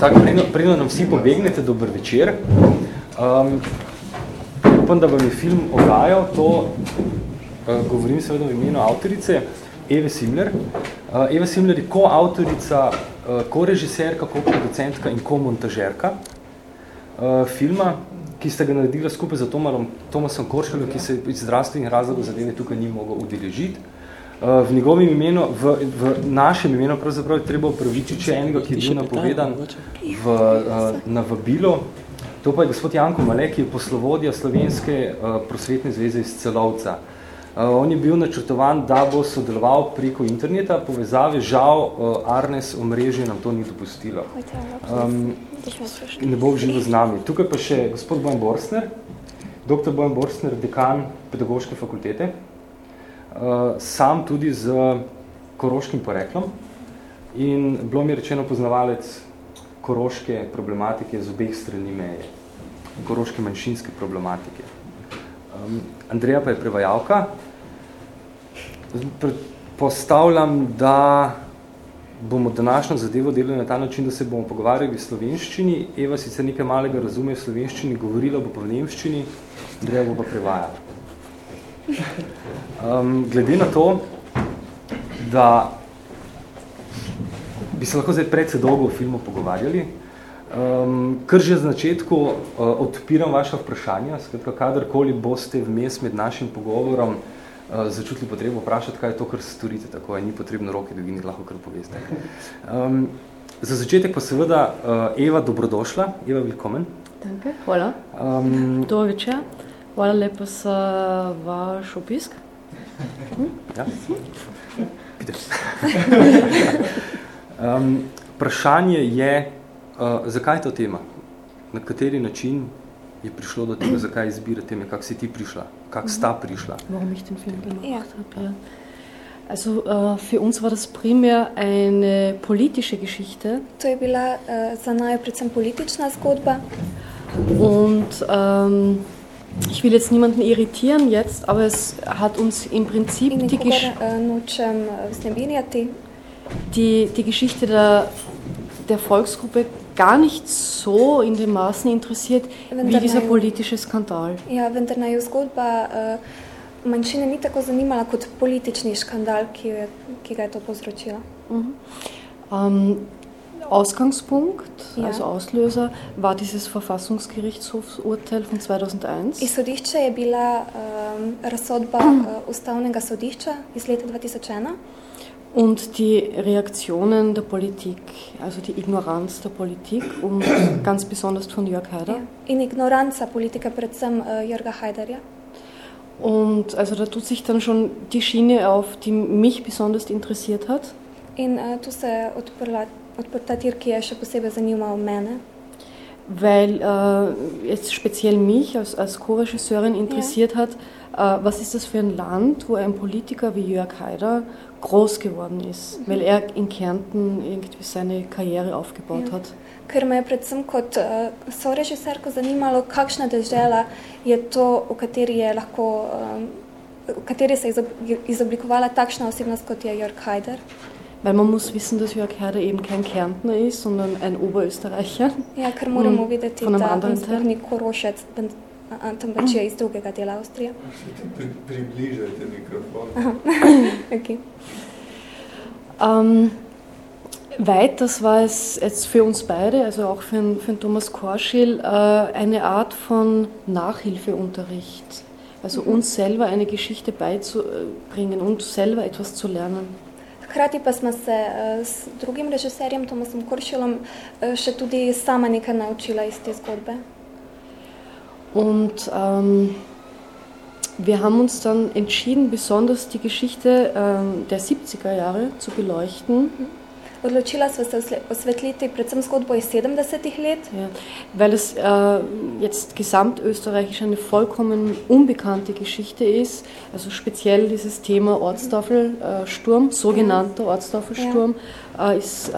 Tako, predno nam vsi pobegnete, dober večer. Um, upam, da vam je film ogajal, to uh, govorim seveda v imenu avtorice, Eve Simler. Uh, Eva Simler je ko-avtorica, uh, ko-režiserka, ko-producentka in ko-montažerka uh, filma, ki sta ga naredila skupaj za Tomarom, Tomasom Koršelom, ki se iz zdravstvenih razlogov zadeve tukaj ni mogel udeležiti. Uh, v njegovem imenu, v, v našem imenu pravzaprav je treba upravičiti še enega, ki je bil napovedan v, uh, na vabilo. To pa je gospod Janko Malek, ki je poslovodja Slovenske uh, prosvetne zveze iz Celovca. On je bil načrtovan, da bo sodeloval preko interneta, povezave, žal Arnes omrežje nam to ni dopustilo. Um, ne bo živo z nami. Tukaj pa še gospod Bojan Borsner, dr. Bojan Borsner, dekan pedagoške fakultete, sam tudi z koroškim poreklom in bilo mi rečeno poznavalec koroške problematike z obeh strani meje, koroške manjšinske problematike. Um, Andreja pa je prevajalka. Postavljam, da bomo današnjo zadevo delali na ta način, da se bomo pogovarjali v slovenščini. Eva sicer nekaj malega razume v slovenščini, govorila bo pa v nemščini, Andreja bo pa prevajala. Um, glede na to, da bi se lahko zdaj predvsej dolgo v filmu pogovarjali, um, kar že z začetku uh, odpiram vaše vprašanja, skratka, kadarkoli boste vmes med našim pogovorom uh, začutili potrebo vprašati, kaj je to, kar storite, tako je, ni potrebno roke, da vi lahko kar poveste. Um, za začetek pa seveda uh, Eva, dobrodošla. Eva, willkommen. Danke, hvala. Um, Dobro večer. Hvala lepo za vaš obisk. Hm? Ja. um, vprašanje je, uh, zakaj je to tema? Na kateri način je prišlo do tega, zakaj izbira teme? Kako si ti prišla? Kako sta prišla? Warum ich den Film gemacht ja. habe, ja. Also uh, für uns war das primär eine politische Geschichte. To je bila uh, za naju predvsem politična zgodba. Und um, ich will jetzt niemanden irritieren jetzt, aber es hat uns im Prinzip die, Gesch die, die Geschichte der, der Volksgruppe gar nicht so in dem Maßen interessiert wie dieser politische Skandal. Ja, vendar naju zgodba uh, manjšine ni tako zanimala kot politični škandal, ki, ki ga je to povzročila. Uh -huh. um, Ausgangspunkt, ja. also Auslöser, war dieses Verfassungsgerichtshofsurteil von 2001. Izhodišče je bila um, razsodba uh, ustavnega sodišča iz leta 2001. Und die Reaktionen der Politik, also die Ignoranz der Politik und ganz besonders von Jörg Haider. Ja. In Ignoranza Politika, predvsem uh, Jörga Haiderja. Und also da tut sich dann schon die Schiene auf, die mich besonders interessiert hat. In uh, tu se odprla odprta tir, ki je še posebej zanimal mene. Weil äh, jetzt speziell mich als, als Co-Regisseurin interessiert ja. hat, äh, was ist das für ein Land, wo ein Politiker wie Jörg Haider groß geworden ist, mhm. weil er in Kärnten irgendwie seine Karriere aufgebaut ja. hat. Ker me je predvsem kot uh, sorežiserko zanimalo, kakšna dežela je to, v kateri, je lahko, um, v kateri se je izoblikovala takšna osebnost, kot je Jörg Haider. Weil man muss wissen, dass Jörg Herder eben kein Kärntner ist, sondern ein Oberösterreicher. Ja, ker moramo einem da anderen Teil. ni Korošec, temveč je iz drugega dela Avstrije. Približajte mikrofon. okay. Um, weit, das war es jetzt für uns beide, also auch für, den, für den Thomas Korschil, äh, eine Art von Nachhilfeunterricht. Also mhm. uns selber eine Geschichte beizubringen und selber etwas zu lernen. Hkrati pa smo se uh, s drugim režiserjem, Tomasom Kuršilom, uh, še tudi sama nekaj naučila iz te zgodbe. Und ähm, wir haben uns dann entschieden, besonders die Geschichte ähm, der 70er Jahre zu beleuchten. Mhm. Odločila sva se osvetliti predvsem zgodbo iz 70 let. Ja, weil es äh, jetzt gesamtösterreichisch eine vollkommen unbekannte Geschichte ist, also speziell dieses Thema Ortstafelsturm, äh, sogenannter. Ortstafelsturm, ja. äh, ist äh,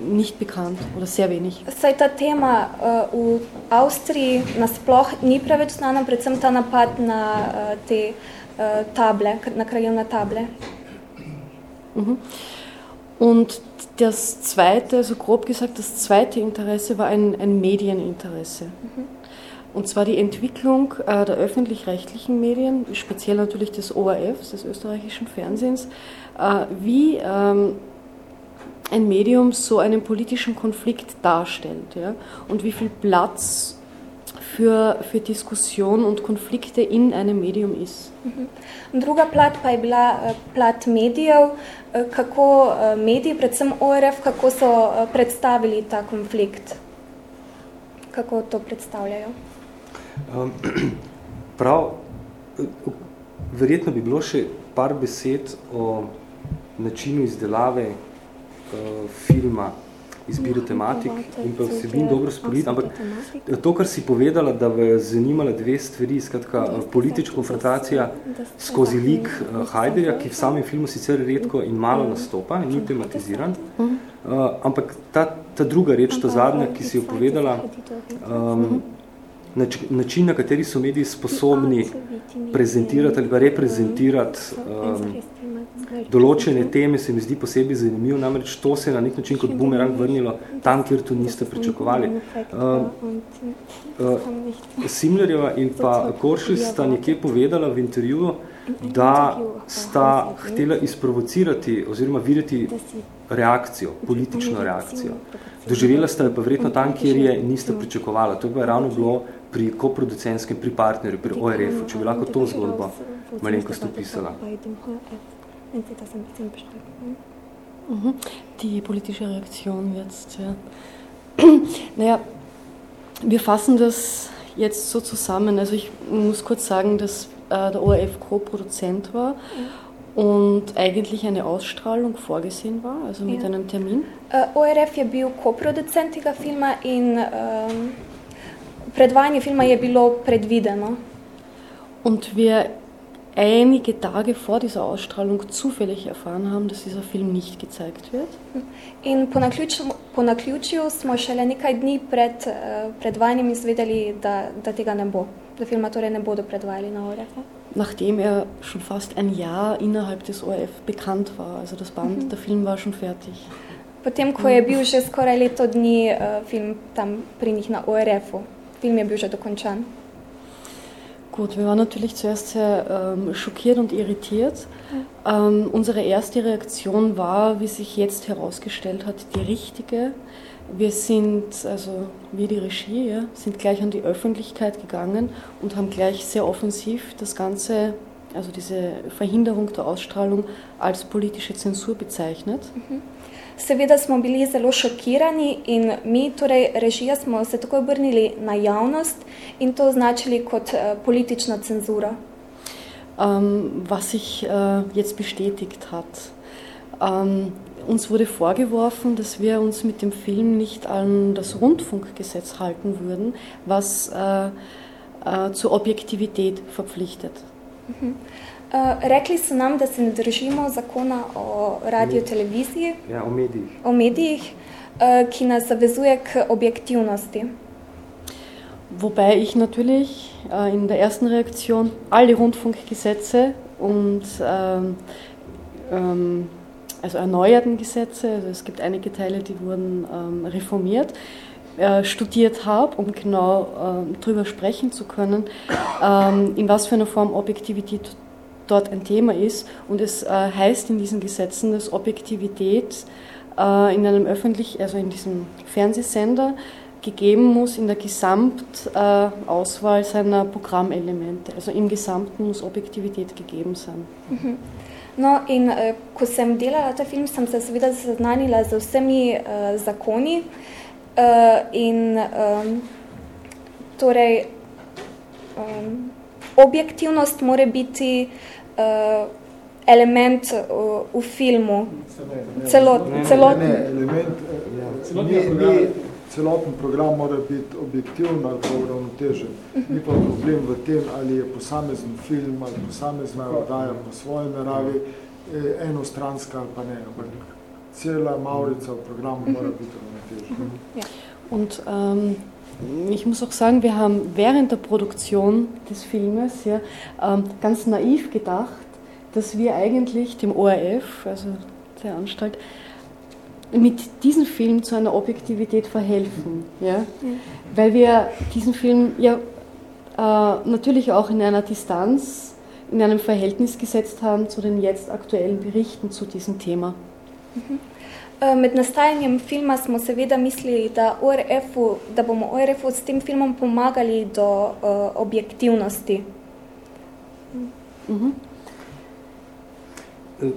nicht bekannt oder sehr wenig. Saj ta tema uh, v Avstriji nasploh ni preveč znana, predvsem ta napad na uh, te uh, table, na krajevne table. Mhm. Und das zweite, also grob gesagt, das zweite Interesse war ein, ein Medieninteresse. Mhm. Und zwar die Entwicklung äh, der öffentlich-rechtlichen Medien, speziell natürlich des ORFs, des österreichischen Fernsehens, äh, wie ähm, ein Medium so einen politischen Konflikt darstellt ja, und wie viel Platz für, für Diskussion und Konflikte in einem Medium ist. Mhm. Druga plat pa je bila plat medijev, kako mediji, predvsem ORF, kako so predstavili ta konflikt, kako to predstavljajo. Um, prav, verjetno bi bilo še par besed o načinu izdelave uh, filma, izbiro tematik in pa vsebin dobro sporit, ampak to, kar si povedala, da v zanimala dve stvari, skratka, politična konfrontacija skozi lik uh, Hajderja, ki v samem filmu sicer redko in malo nastopa in ni tematiziran, uh, ampak ta, ta druga reč, ta zadnja, ki si jo povedala, um, način, na kateri so mediji sposobni prezentirati ali pa reprezentirati um, določene teme, se mi zdi posebej zanimivo, namreč to se je na nek način kot bumerang vrnilo tam, kjer to niste pričakovali. Um, uh, Simlerjeva in pa Koršil sta nekje povedala v intervjuju, da sta htela isprovocirati oziroma videti reakcijo, politično reakcijo. Doživela sta jo pa verjetno tam, kjer je niste pričakovala. To je ravno bilo pri koproducentskem, pri partnerju, pri ORF-u, če bi lahko to zgodbo malenkost opisala. Mhm. Die politische Reaktion jetzt, ja. naja, wir fassen das jetzt so zusammen. Also ich muss kurz sagen, dass äh, der ORF Co-Produzent war und eigentlich eine Ausstrahlung vorgesehen war, also mit ja. einem Termin. Uh, ORF je bil co-producent tega filma in um, predvajanje filma je bilo predvideno. Und wir einige Tage vor dieser Ausstrahlung zufällig erfahren haben, dass dieser Film nicht gezeigt wird. In po naključju, po naključju smo šele nekaj dni pred uh, predvajanjem izvedeli, da, da tega ne bo, da filma torej ne bodo predvajali na ORF. Nachdem er schon fast ein Jahr innerhalb des ORF bekannt war, also das Band, mhm. der Film war schon fertig. Potem, ko je bil že skoraj leto dni uh, film tam pri njih na ORF-u, Film je bil schon dokončan. Gut, wir waren natürlich zuerst sehr ähm, schockiert und irritiert. Ähm, unsere erste Reaktion war, wie sich jetzt herausgestellt hat, die richtige. Wir sind, also wir die Regie, sind gleich an die Öffentlichkeit gegangen und haben gleich sehr offensiv das Ganze, also diese Verhinderung der Ausstrahlung als politische Zensur bezeichnet. Mhm. Seveda smo bili zelo šokirani in mi, torej režija, smo se takoj obrnili na javnost in to označili kot uh, politična cenzura. Um, was sich uh, jetzt bestätigt hat. Um, uns wurde vorgeworfen, dass wir uns mit dem Film nicht an das Rundfunkgesetz halten würden, was uh, uh, zur Objektivität verpflichtet. Mhm. Uh, rekli so nam, da se ne držimo zakona o radioteleviziji, ja, o medijih, o medijih uh, ki nas zavezuje k objektivnosti. Wobei ich natürlich äh, in der ersten Reaktion alle Rundfunkgesetze und ähm, ähm, also erneuerten Gesetze, also es gibt einige Teile, die wurden ähm, reformiert, äh, studiert habe, um genau äh, darüber sprechen zu können, ähm, in was für einer Form Objektivität dort ein Thema ist. Und es äh, heißt in diesen Gesetzen, dass Objektivität äh, in einem öffentlich, also in diesem Fernsehsender gegeben muss in der Gesamtauswahl seiner Programmelemente. Also im Gesamten muss Objektivität gegeben sein. Mhm. No, in uh, ko sem delala ta film, sem se seveda seznanila z vsemi uh, zakoni uh, in um, torej um, objektivnost mora biti uh, element uh, v filmu. Celot, celot. Ne, ne, element, ja. ni, ni, celoten program mora biti objektivn ali pa uravnotežen. Ni pa problem v tem, ali je posamezen film ali posamezna oddaja po svoji naravi eh, enostranska ali pa ne. Cela Maurica v programu mora biti uravnotežena. Ja. Und ähm, ich muss auch sagen, wir haben während der Produktion des Filmes ja, ähm, ganz naiv gedacht, dass wir eigentlich dem ORF, also der Anstalt, mit diesem Film zu einer Objektivität verhelfen. Ja? Weil wir diesen Film ja äh, natürlich auch in einer Distanz, in einem Verhältnis gesetzt haben zu den jetzt aktuellen Berichten zu diesem Thema. Mhm. Med nastajanjem filma smo seveda mislili, da, ORF da bomo ORF-u s tem filmom pomagali do uh, objektivnosti. Mhm.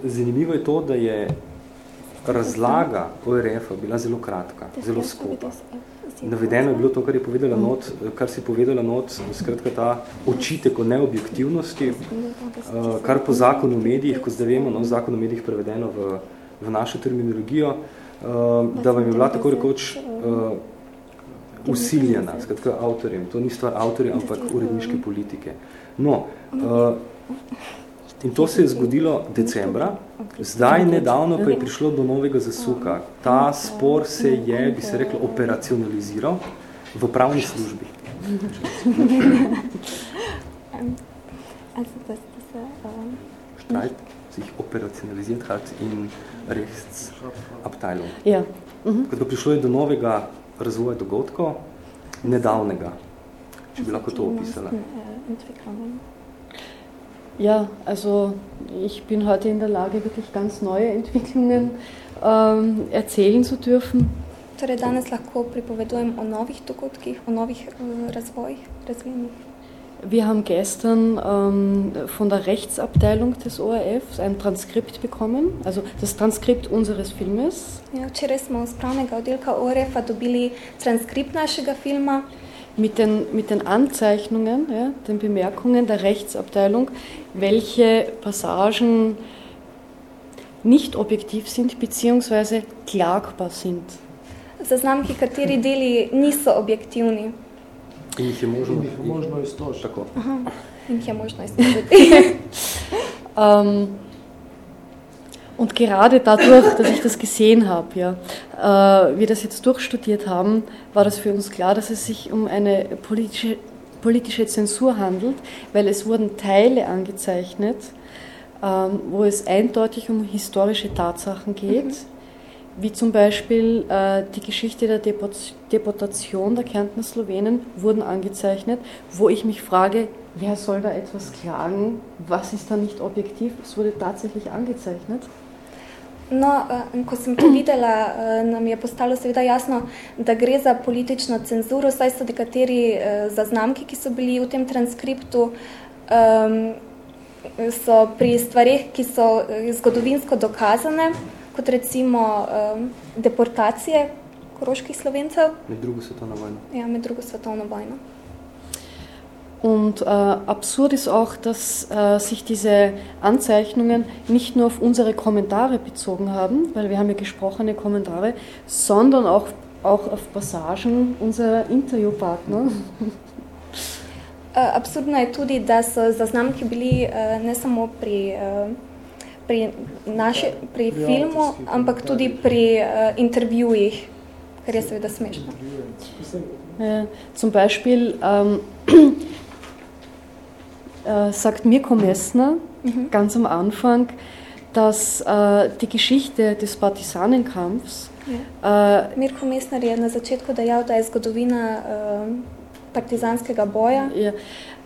Zanimivo je to, da je razlaga ORF-a bila zelo kratka, zelo skopa. Navedeno je bilo to, kar je povedala not, kar si povedala not, skratka ta očitek o neobjektivnosti, eh, kar po zakonu o medijih, ko zdaj vemo, no, zakon o medijih prevedeno v, v našo terminologijo, eh, da vam je bila tako rekoč uh, usiljena, skratka avtorjem. To ni stvar avtorja, ampak uredniške politike. No, uh, In to se je zgodilo decembra, zdaj nedavno pa je prišlo do novega zasuka. Ta spor se je, bi se reklo, operacionaliziral v pravni službi. Streit sich operacionalisiert hat in Rechtsabteilung. Ja. Mhm. Ko prišlo je do novega razvoja dogodkov, nedavnega, če bi lahko to opisala. Ja, also ich bin heute in der Lage, wirklich ganz neue Entwicklungen ähm, erzählen zu dürfen. Torej danes lahko pripovedujem o novih dogodkih, o novih uh, razvojih, razvijenih. Wir haben gestern ähm, von der Rechtsabteilung des ORF ein Transkript bekommen, also das Transkript unseres Filmes. Ja, včeraj smo z pravnega oddelka ORF-a dobili transkript našega filma mit den, mit den Anzeichnungen, ja, den Bemerkungen der Rechtsabteilung, welche Passagen nicht objektiv sind bzw. klagbar sind. Zaznamki, kateri deli niso objektivni. Iztožiti. Tako. Aha, in jih je možno iztožiti. um, Und gerade dadurch, dass ich das gesehen habe, ja, äh, wir das jetzt durchstudiert haben, war das für uns klar, dass es sich um eine politische, politische Zensur handelt, weil es wurden Teile angezeichnet, ähm, wo es eindeutig um historische Tatsachen geht, mhm. Wie zum Beispiel äh, die Geschichte der Deportation der Kärntner Slowenen wurden angezeichnet, wo ich mich frage, wer soll da etwas klagen, was ist da nicht objektiv? Es wurde tatsächlich angezeichnet. No, uh, ko sem to videla, uh, nam je postalo seveda jasno, da gre za politično cenzuro, saj so nekateri uh, zaznamki, ki so bili v tem transkriptu, um, so pri stvarih, ki so zgodovinsko dokazane, kot recimo um, deportacije koroških slovencev. Med drugo svetovno vojno. Ja, med drugo svetovno vojno. Und äh, absurd ist auch, dass äh, sich diese Anzeichnungen nicht nur auf unsere Kommentare bezogen haben, weil wir haben ja gesprochene Kommentare, sondern auch, auch auf Passagen unserer Interviewpartner. Absurdno je tudi, da so zaznamki bili ne samo pri, pri, naši, pri filmu, ampak tudi pri intervjujih, kar je seveda smešno. Ja, zum Beispiel ähm, äh, sagt Mirko Messner mhm. ganz am Anfang, dass äh, die Geschichte des Partisanenkampfs. Ja. Äh, Mirko Messner je na začetku dejal, da je zgodovina äh, partizanskega boja. Ja,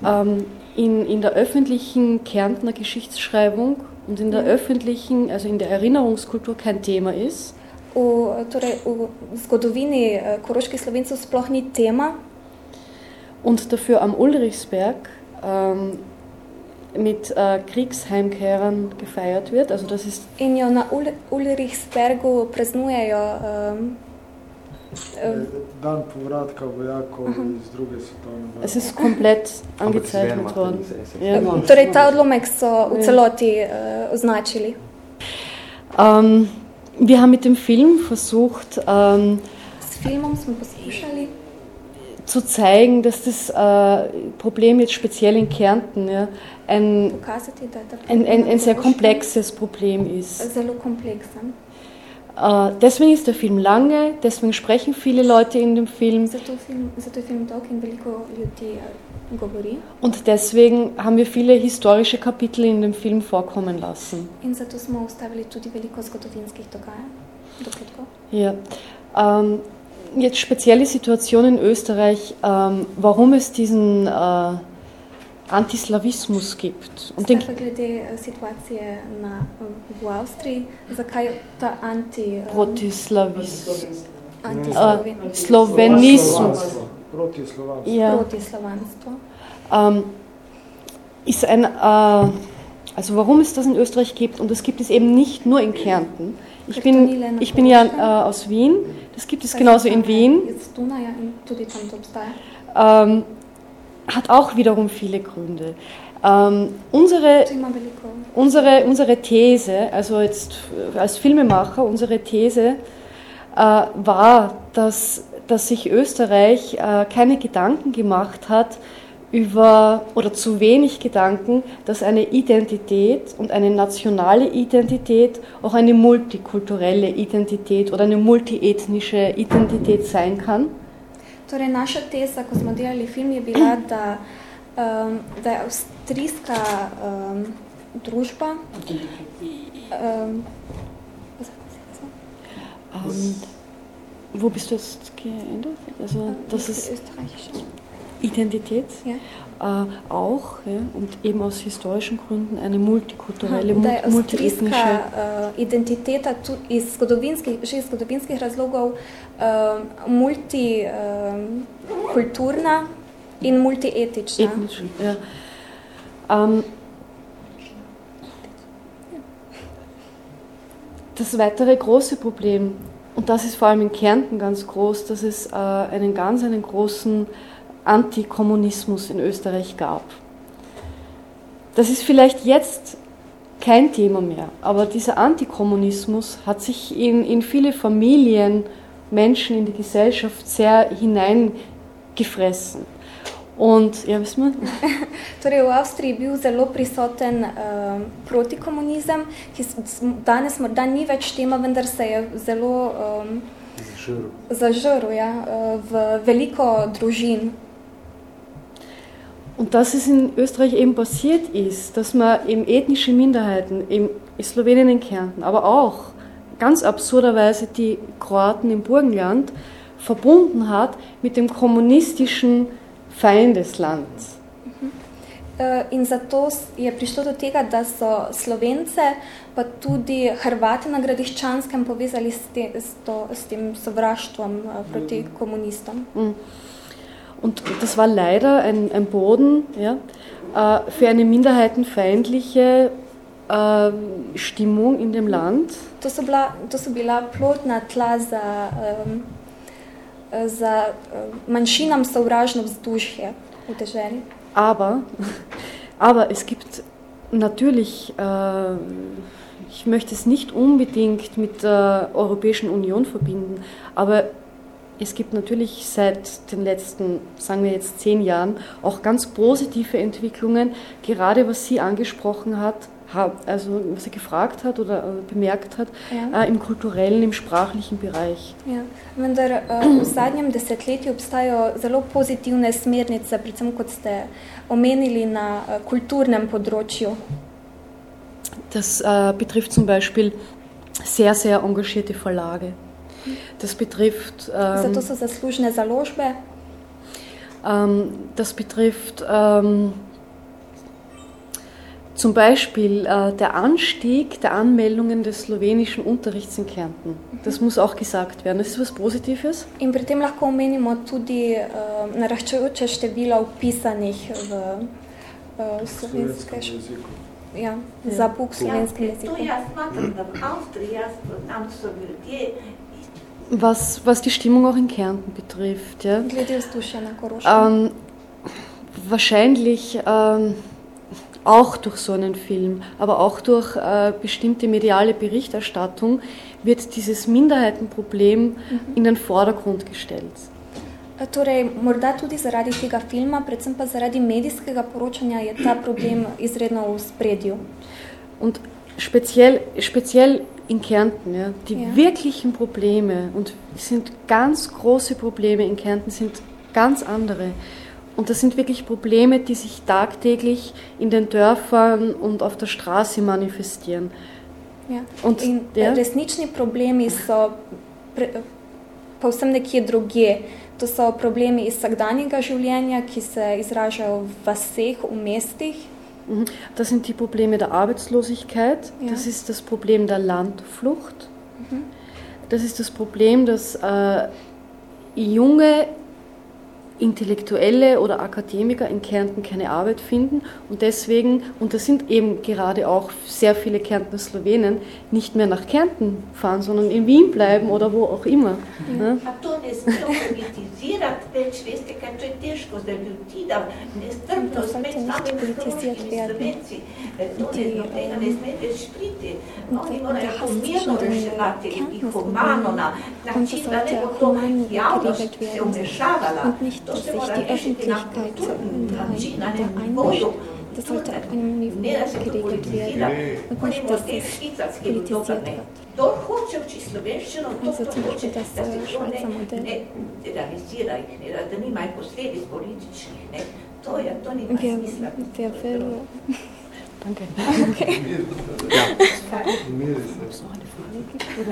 ähm, in, in der öffentlichen Kärntner Geschichtsschreibung und in der öffentlichen, also in der Erinnerungskultur kein Thema ist. V, torej, v zgodovini äh, koroških slovencev sploh ni tema. Und dafür am Ulrichsberg ähm, mit äh, Kriegsheimkehrern gefeiert wird. Also das ist In jo na Ul Ulrichsbergu praznujejo ähm, äh, Dan povratka vojakov iz druge svetovne vojne. Es ist komplett angezeichnet worden. Ja. Torej, ta odlomek so v celoti äh, označili. Ähm, wir haben mit dem Film versucht, ähm, S filmom smo poskušali zu zeigen, dass das äh, Problem jetzt speziell in Kärnten ja, ein, ein, ein, ein, sehr komplexes Problem ist. Äh, deswegen ist der Film lange, deswegen sprechen viele Leute in dem Film. Und deswegen haben wir viele historische Kapitel in dem Film vorkommen lassen. Ja. Ähm, jetzt spezielle Situation in Österreich, ähm, warum es diesen äh, Antislawismus gibt. Und den glede situacije na, v Avstriji, zakaj ta anti... Protislavismus. Slovenismus. Protislovanstvo. Ja. Ähm, ist ein, äh, also warum es das in Österreich gibt, und das gibt es eben nicht nur in Kärnten. Ich bin, ich bin ja äh, aus Wien, das gibt es genauso in Wien. Ähm, hat auch wiederum viele Gründe. Ähm, unsere, unsere, unsere These, also jetzt als Filmemacher, unsere These äh, war, dass, dass sich Österreich äh, keine Gedanken gemacht hat über, oder zu wenig Gedanken, dass eine Identität und eine nationale Identität auch eine multikulturelle Identität oder eine multiethnische Identität sein kann. Torej, naša teza, ko smo delali film, je bila, da, um, da je avstrijska um, družba. Um, um, wo bist du jetzt geendet? Also, das ist Identität. Ja. Äh, auch ja, und eben aus historischen Gründen eine multikulturelle, ha, multiethnische uh, Identität iz zgodovinskih, že iz zgodovinskih razlogov uh, multikulturna uh, in multietična. Ja. Um, das weitere große Problem, und das ist vor allem in Kärnten ganz groß, dass es äh, einen ganz einen großen Antikommunismus in Österreich gab. Das ist vielleicht jetzt kein Thema mehr, aber dieser Antikommunismus hat sich in, in viele Familien, Menschen in die Gesellschaft sehr hineingefressen. Und, ja, wissen wir? torej, v Avstriji je bil zelo prisoten uh, protikomunizem, ki danes morda ni več tema, vendar se je zelo um, zažrl ja, uh, v veliko družin. Und dass es in Österreich eben passiert ist, dass man eben ethnische Minderheiten, in Slowenien in Kärnten, aber auch ganz absurderweise die Kroaten im Burgenland verbunden hat mit dem kommunistischen Feind des Landes. Mhm. Äh, in zato je prišlo do tega, da so Slovence, pa tudi Hrvati na Gradiščanskem povezali s, te, s, to, s tem sovraštvom äh, proti mhm. komunistom. Mm. Und das war leider ein, ein Boden ja, äh, für eine minderheitenfeindliche äh, Stimmung in dem Land. To so bila, to so bila plotna tla za, um, za manjšinam sovražno vzdušje v deželi. Aber, aber es gibt natürlich, äh, ich möchte es nicht unbedingt mit der Europäischen Union verbinden, aber es gibt natürlich seit den letzten, sagen wir jetzt zehn Jahren, auch ganz positive Entwicklungen, gerade was sie angesprochen hat, also was sie gefragt hat oder äh, bemerkt hat, ja. äh, im kulturellen, im sprachlichen Bereich. Ja. Vendar uh, v zadnjem desetletju obstajajo zelo pozitivne smernice, predvsem kot ste omenili na uh, kulturnem področju. Das äh, betrifft zum Beispiel sehr, sehr engagierte Verlage. Das betrifft. Ähm, Zato so zaslužne založbe. Ähm, das betrifft ähm, zum Beispiel äh, der Anstieg der Anmeldungen des slowenischen Unterrichts in Kärnten. Das muss auch gesagt werden. Das ist was Positives. In pri tem lahko omenimo tudi uh, naraščajoče število upisanih v uh, slovenske šole. Ja, ja, za pouk slovenskega jezika. To jaz smatram, da v Avstriji, jaz, tam so ljudje was, was die Stimmung auch in Kärnten betrifft. Ja. Ähm, wahrscheinlich ähm, auch durch so einen Film, aber auch durch äh, bestimmte mediale Berichterstattung wird dieses Minderheitenproblem mhm. in den Vordergrund gestellt. Torej, morda tudi zaradi tega filma, predvsem pa zaradi medijskega poročanja, je ta problem izredno v spredju. Und speziell, speziell in Kärnten, ja, die ja. wirklichen Probleme, und sind ganz große Probleme in Kärnten, sind ganz andere. Und das sind wirklich Probleme, die sich tagtäglich in den Dörfern und auf der Straße manifestieren. Ja. Und- In ja. resnični problemi so pre, povsem nekje drugje. To so problemi iz vsakdanjega življenja, ki se izražajo v vaseh, v mestih. Mhm. Das sind die Probleme der Arbeitslosigkeit, Ja. das ist das Problem der Landflucht, das ist das Problem, dass äh, junge Intellektuelle oder Akademiker in Kärnten keine Arbeit finden und deswegen, und das sind eben gerade auch sehr viele Kärntner Slowenen, nicht mehr nach Kärnten fahren, sondern in Wien bleiben oder wo auch immer. Ne? Und das sollte bo to human javnost geregelt werden. und nicht, dass sich die Öffentlichkeit zu einmischt. Das sollte auf einem Niveau geregelt werden und nicht, dass es politisiert wird. Also zum Beispiel das äh, Schweizer Modell. Wir, wir will... Danke. Okay. Ja.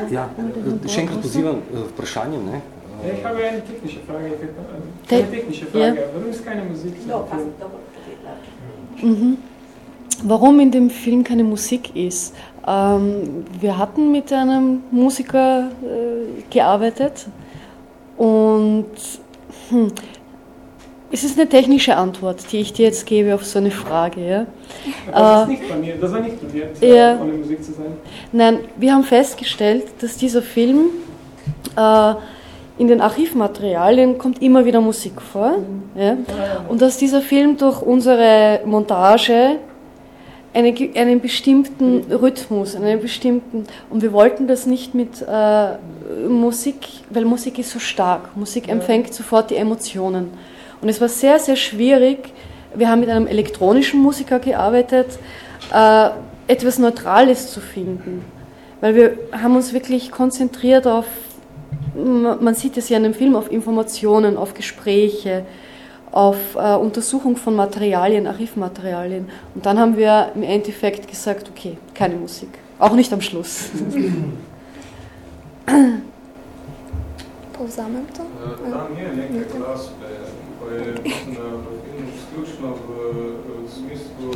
Ja, še enkrat pozivam vprašanje. Ne? Ja, ich habe eine technische Frage. Te- Eine technische Frage. ja. Warum ist keine Musik No. Mhm. Warum in dem Film keine Musik ist? Ähm, wir hatten mit einem Musiker äh, gearbeitet und hm, es ist eine technische Antwort, die ich dir jetzt gebe auf so eine Frage. Ja? Das Äh, ist nicht planiert. Das war nicht planiert, ja. ohne Musik zu sein. Nein, wir haben festgestellt, dass dieser Film äh, in den Archivmaterialien kommt immer wieder Musik vor. Ja? Und dass dieser Film durch unsere Montage eine, einen bestimmten Rhythmus, einen bestimmten, und wir wollten das nicht mit äh, Musik, weil Musik ist so stark, Musik empfängt sofort die Emotionen. Und es war sehr, sehr schwierig, wir haben mit einem elektronischen Musiker gearbeitet, äh, etwas Neutrales zu finden. Weil wir haben uns wirklich konzentriert auf, man sieht es ja in dem Film, auf Informationen, auf Gespräche, auf äh, Untersuchung von Materialien, Archivmaterialien. Und dann haben wir im Endeffekt gesagt, okay, keine Musik. Auch nicht am Schluss. povzamem to. Eh, Tam je nekaj glasbe, pa je mislim, da v filmu izključno v, v smislu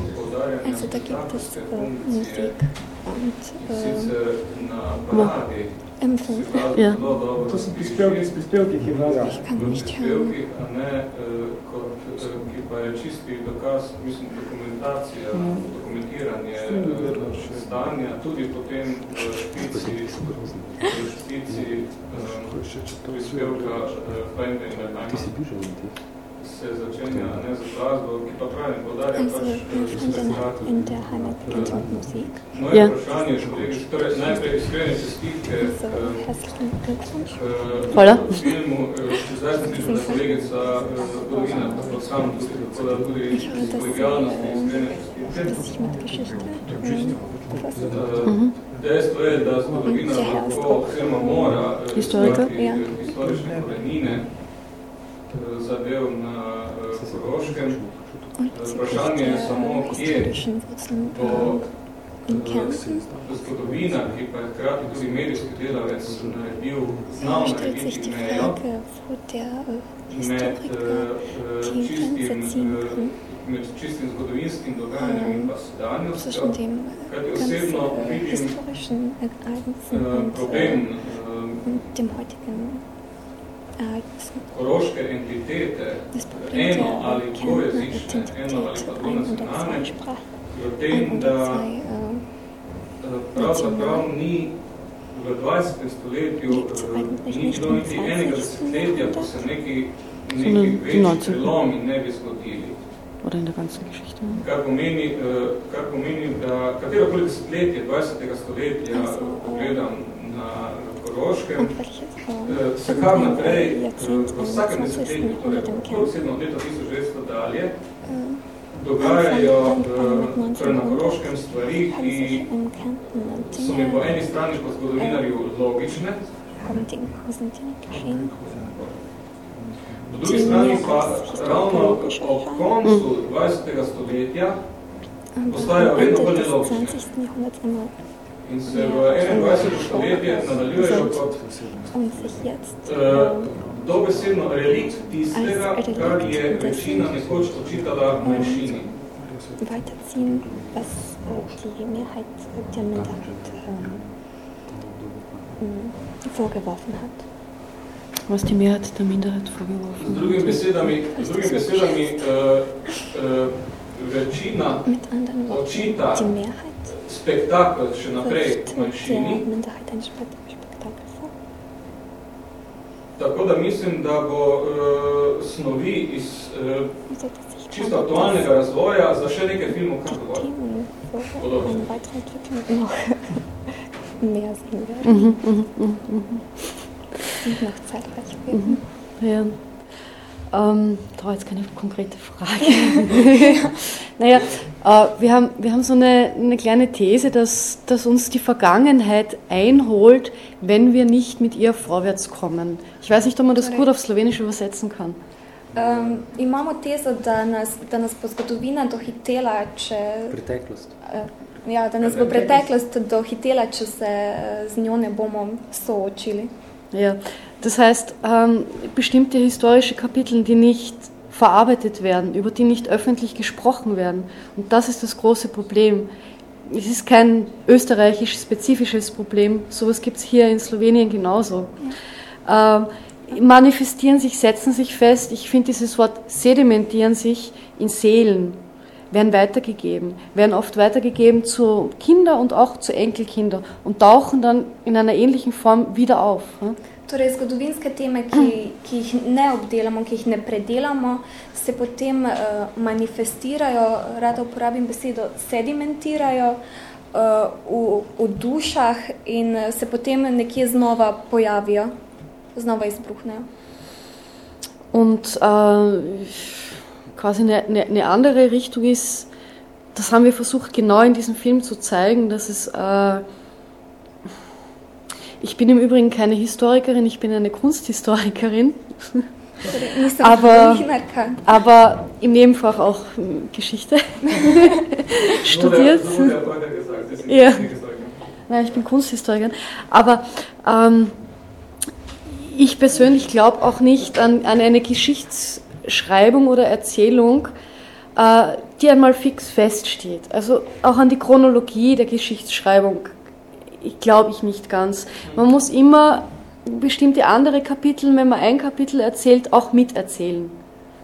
empfunden. Ja. To so prispevki iz prispevki, ki vlada. Prispevki, a ne, eh, kot, ki pa je čisti dokaz, mislim, dokumentacija, ja. mm. dokumentiranje eh, stanja, tudi potem eh, v špici, v špici prispevka Feindenga. Ti si bil že v teh? Also wir spektakel. in der Heimat mit Musik. Moje Ja. eh, herzlichen Glückwunsch. Hvala. Ich höre, iskrene äh, dass sich mit Geschichte befassen. Eh, Dejstvo je, da zgodovina Ja, lahko oziroma mora Ja. historične korenine eh, Koroškem. Und Vprašanje samo, kje bo zgodovina, ki pa je hkrati tudi medijski delavec naredil, znal narediti die mejo med, čistim, med čistim zgodovinskim dogajanjem in pa sedanjostjo. zwischen dem Kajti osebno vidim historischen Ereignissen und, problem und dem heutigen. Koroške entitete, eno ali dvojezične, eno ali pa dvonacionalne, v tem, da äh, eh, pravzaprav ni v 20. stoletju eh, ni bilo niti enega 20. desetletja, ko se neki, neki večji 19. prelomi ne bi zgodili. Oder in der ganzen Geschichte. Kar pomeni, eh, kar pomeni da katerokoli desetletje 20. stoletja eh, pogledam na Koroškem, Eh, se kar naprej eh, v vsakem desetletju, torej od 7. leta 1900 dalje, dogajajo eh, torej na Koroškem stvari, ki so mi po eni strani kot zgodovinarju logične, po drugi strani pa ravno ob koncu 20. stoletja postajajo vedno bolj nelogične. 20. Jahrhunderts immer in se v 21. stoletje nadaljujejo kot dobesedno relikt tistega, kar je večina nekoč očitala manjšini. weiterziehen, was äh, die Mehrheit der Minderheit ähm, vorgeworfen hat. Was die Mehrheit der Minderheit Z vorgeworfen drugimi besedami, z drugimi besedami uh, uh, večina Mit anderen Worten, očita spektakel še naprej v manjšini. Tako da mislim, da bo uh, snovi iz uh, čisto aktualnega razvoja za še nekaj filmov kar dovolj. Podobno. Mehr sind wir. Mhm, mhm, mhm, mhm. Ich noch Zeit, weil ich mhm. Ja. Ähm, da war jetzt keine konkrete Frage. naja, äh, wir, haben, wir haben so eine, eine kleine These, dass, dass uns die Vergangenheit einholt, wenn wir nicht mit ihr vorwärts kommen. Ich weiß nicht, ob man das gut auf Slowenisch übersetzen kann. Um, imamo tezo, da nas, da nas bo zgodovina dohitela, če, Preteklost. uh, ja, da nas bo preteklost dohitela, če se z njo ne bomo soočili. Ja, das heißt, ähm, bestimmte historische Kapitel, die nicht verarbeitet werden, über die nicht öffentlich gesprochen werden. Und das ist das große Problem. Es ist kein österreichisch-spezifisches Problem, sowas gibt es hier in Slowenien genauso. Ähm, manifestieren sich, setzen sich fest. Ich finde dieses Wort sedimentieren sich in Seelen, werden weitergegeben, werden oft weitergegeben zu Kinder und auch zu Enkelkinder und tauchen dann in einer ähnlichen Form wieder auf. Torej, zgodovinske teme, ki, ki jih ne obdelamo, ki jih ne predelamo, se potem uh, manifestirajo, rada uporabim besedo, sedimentirajo uh, v, v dušah in eh, se potem nekje znova pojavijo, znova izbruhnejo. Und äh, quasi eine, eine, eine andere Richtung ist, das haben wir versucht genau in diesem Film zu zeigen, dass es... Äh, ich bin im Übrigen keine Historikerin, ich bin eine Kunsthistorikerin, Aber- aber im Nebenfach auch hm, Geschichte studiert. So wurde er weiter gesagt, das ist Ja. Nein, ich bin Kunsthistorikerin. Aber ähm, ich persönlich glaube auch nicht an, an eine Geschichtsschreibung oder Erzählung, äh, die einmal fix feststeht. Also auch an die Chronologie der Geschichtsschreibung ich glaube ich nicht ganz. Man muss immer bestimmte andere Kapitel, wenn man ein Kapitel erzählt, auch miterzählen.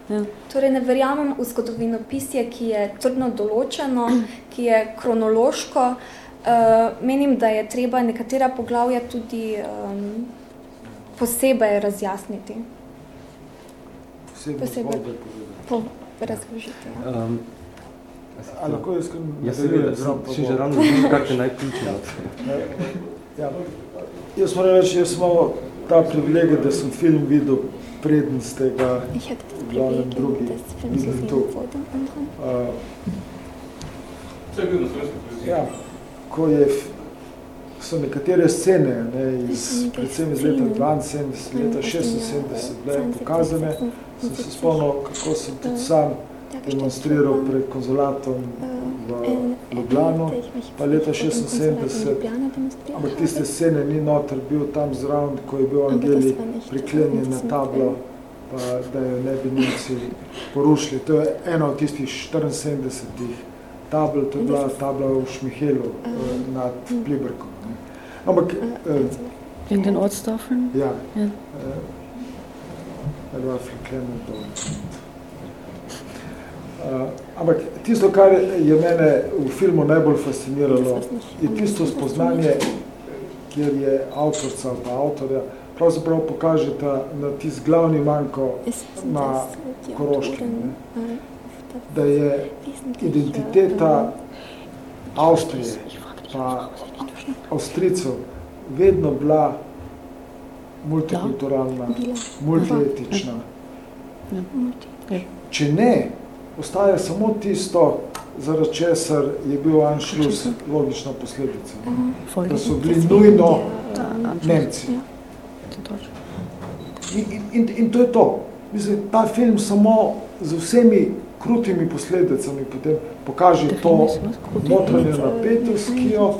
Ja. Torej, ne verjamem v zgodovinopisje, ki je trdno določeno, ki je kronološko. Uh, menim, da je treba nekatera poglavja tudi um, posebej razjasniti, Posebej Posebej. po razložiti. Ja. Um, A lahko jaz kar Jaz nadaljujem seveda, če bo- že ravno vidiš, kar te najključno. Ja. Jaz moram reči, jaz sem imel ta privilegij, da sem film videl preden ste ga Ich hatte das glavnem Privileg, drugi das Film videli sehen tu. vor dem anderen. Uh, ja, ko je, so nekatere scene, ne, iz, predvsem iz leta 72, leta 76, bile pokazane, sem se spomnil, kako sem tudi sam demonstriral pred konzulatom v Ljubljano, pa leta 76, ampak tiste scene ni noter bil tam zraven, ko je bil Angeli priklenjen na tablo, pa da jo ne bi Nemci porušili. To je ena od tistih 74 tabel, to je bila tabla v Šmihelu eh, nad Pliberkom. Ne. Ampak, eh, Wegen den Ortstafeln? ja, Ja. eh, da je bila priklenjen do Uh, ampak tisto, kar je mene v filmu najbolj fasciniralo, je tisto spoznanje, kjer je avtorca pa avtorja, pravzaprav pokažeta na tisti glavni manjko, na Koroškem, ne. da je identiteta Avstrije pa Avstrijcev vedno bila multikulturalna, multietična. Če ne, ostaja samo tisto, zaradi česar je bil Anšlus logična posledica. Da so bili nujno Nemci. In, in, in, in to je to. Mislim, ta film samo z vsemi krutimi posledicami potem pokaže to notranjo napetost, ki jo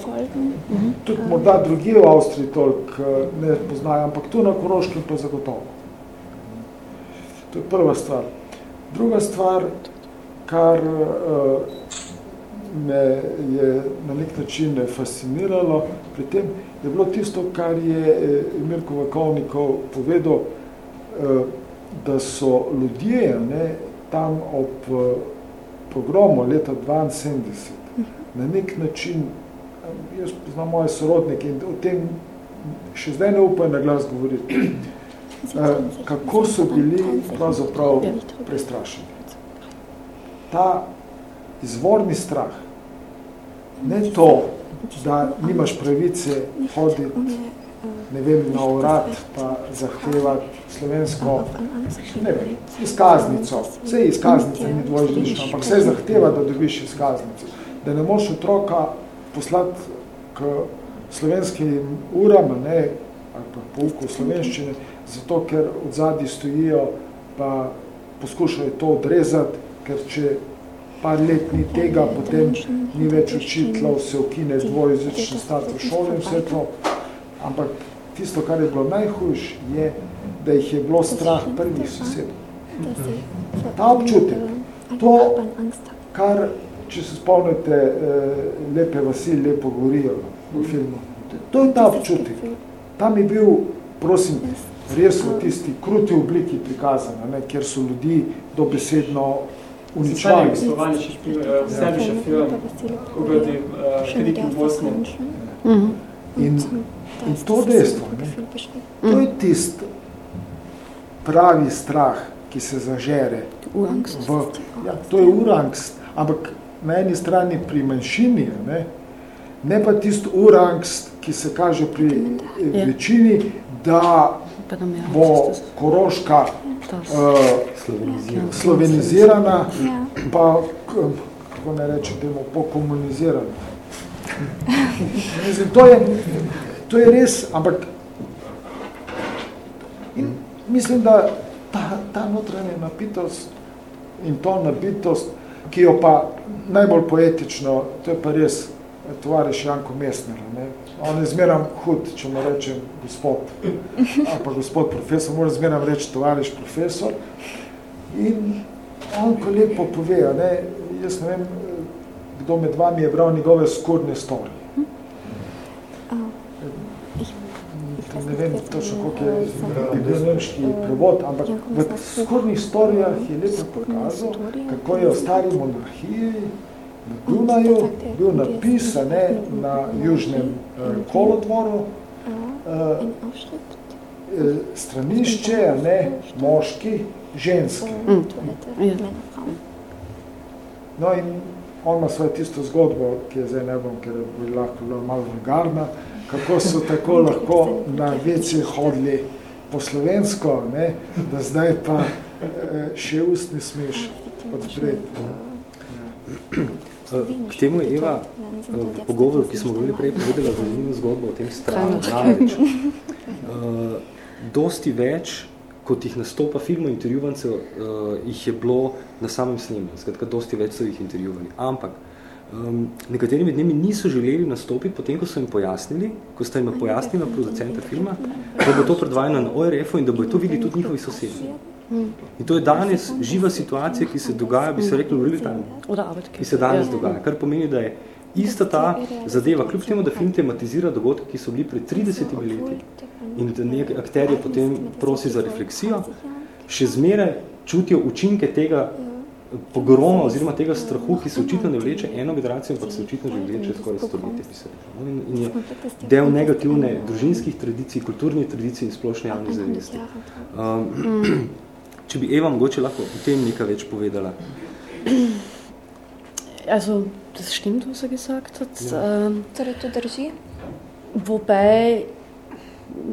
tudi morda drugi v Avstriji toliko eh, ne poznajo, ampak tu na Koroškem pa zagotovo. To je prva stvar. Druga stvar, kar uh, me je na nek način fasciniralo pri tem, je bilo tisto, kar je Mirko Vakovnikov povedal, uh, da so ljudje ne, tam ob pogromu leta 72 na nek način, jaz poznam moje sorodnike in o tem še zdaj ne upajo na glas govoriti, kako so bili pravzaprav prestrašeni. Ta izvorni strah, ne to, da nimaš pravice hoditi ne vem, na urad pa zahtevati slovensko, ne vem, izkaznico. Vse izkaznica ni dvojžnično, ampak vse zahteva, da dobiš izkaznico. Da ne moš otroka poslati k slovenskim uram, ne, ali pa pouku slovenščine, zato ker od zadnji stojijo pa poskušajo to odrezati, ker če par let ni tega, potem ni več učitelov, se ukine dvojezični status šole in vse to. Ampak tisto, kar je bilo najhujš, je, da jih je bilo strah prvih sosedov. Ta občutek, to, kar, če se spomnite, lepe vasi lepo govorijo v filmu, to je ta občutek. Tam je bil, prosim, res v tisti kruti obliki prikazana, ne, kjer so ljudi dobesedno uničvali. Sebi še film, ugodi Filipin Bosne. In In to dejstvo, ne, to je tist pravi strah, ki se zažere. V, ja, to je urangst, ampak na eni strani pri manjšini, ne, ne pa tist urangst, ki se kaže pri ja. večini, da bo Koroška uh, slovenizirana, pa, kako ne reči, temu, pokomunizirana. Mislim, to je, To je res, ampak in mislim, da ta, ta notranja napitost in to nabitost, ki jo pa najbolj poetično, to je pa res tovariš Janko Mesner, ne? On je zmeram hud, če mu rečem gospod, ali pa gospod profesor, mora zmeram reči tovariš profesor in on ko lepo pove, ne? jaz ne vem, kdo med vami je bral njegove skurne storije. ne vem točno, koliko je bil nemški prevod, ampak v skornih storijah je lepo pokazal, kako je v stari monarhiji na Dunaju bil napis ne, na južnem eh, kolodvoru, eh, stranišče, ne, moški, ženski. No in on ima svojo tisto zgodbo, ki je zdaj ne bom, ker bi lahko bila malo vulgarna, kako so tako lahko na vece hodili po slovensko, ne, da zdaj pa eh, še ust ne smeš odpreti. K temu je Eva v pogovoru, ki smo govorili prej, povedala zanimivo zgodbo o tem strahu. Namreč, uh, dosti več, kot jih nastopa filmu intervjuvancev, uh, jih je bilo na samem snemanju. Skratka, dosti več so jih intervjuvali. Ampak, Um, nekateri med njimi niso želeli nastopiti, potem ko so jim pojasnili, ko sta jim pojasnila producenta filma, da bo to predvajano na ORF-u in da bo to videli tudi njihovi sosedi. In to je danes živa situacija, ki se dogaja, bi se rekli, v time, ki se danes dogaja, kar pomeni, da je ista ta zadeva, kljub temu, da film tematizira dogodke, ki so bili pred 30 leti in da nek akterje potem prosi za refleksijo, še zmeraj čutijo učinke tega pogroma oziroma tega strahu, ki se očitno ne vleče eno generacijo, ampak se očitno že vleče skoraj stoletje, bi se rekel. In, in je del negativne družinskih tradicij, kulturnih tradicij in splošne javne zavesti. Um, če bi Eva mogoče lahko o tem nekaj več povedala. Also, das stimmt, was er gesagt hat. Ja. Ähm, to drži. Wobei,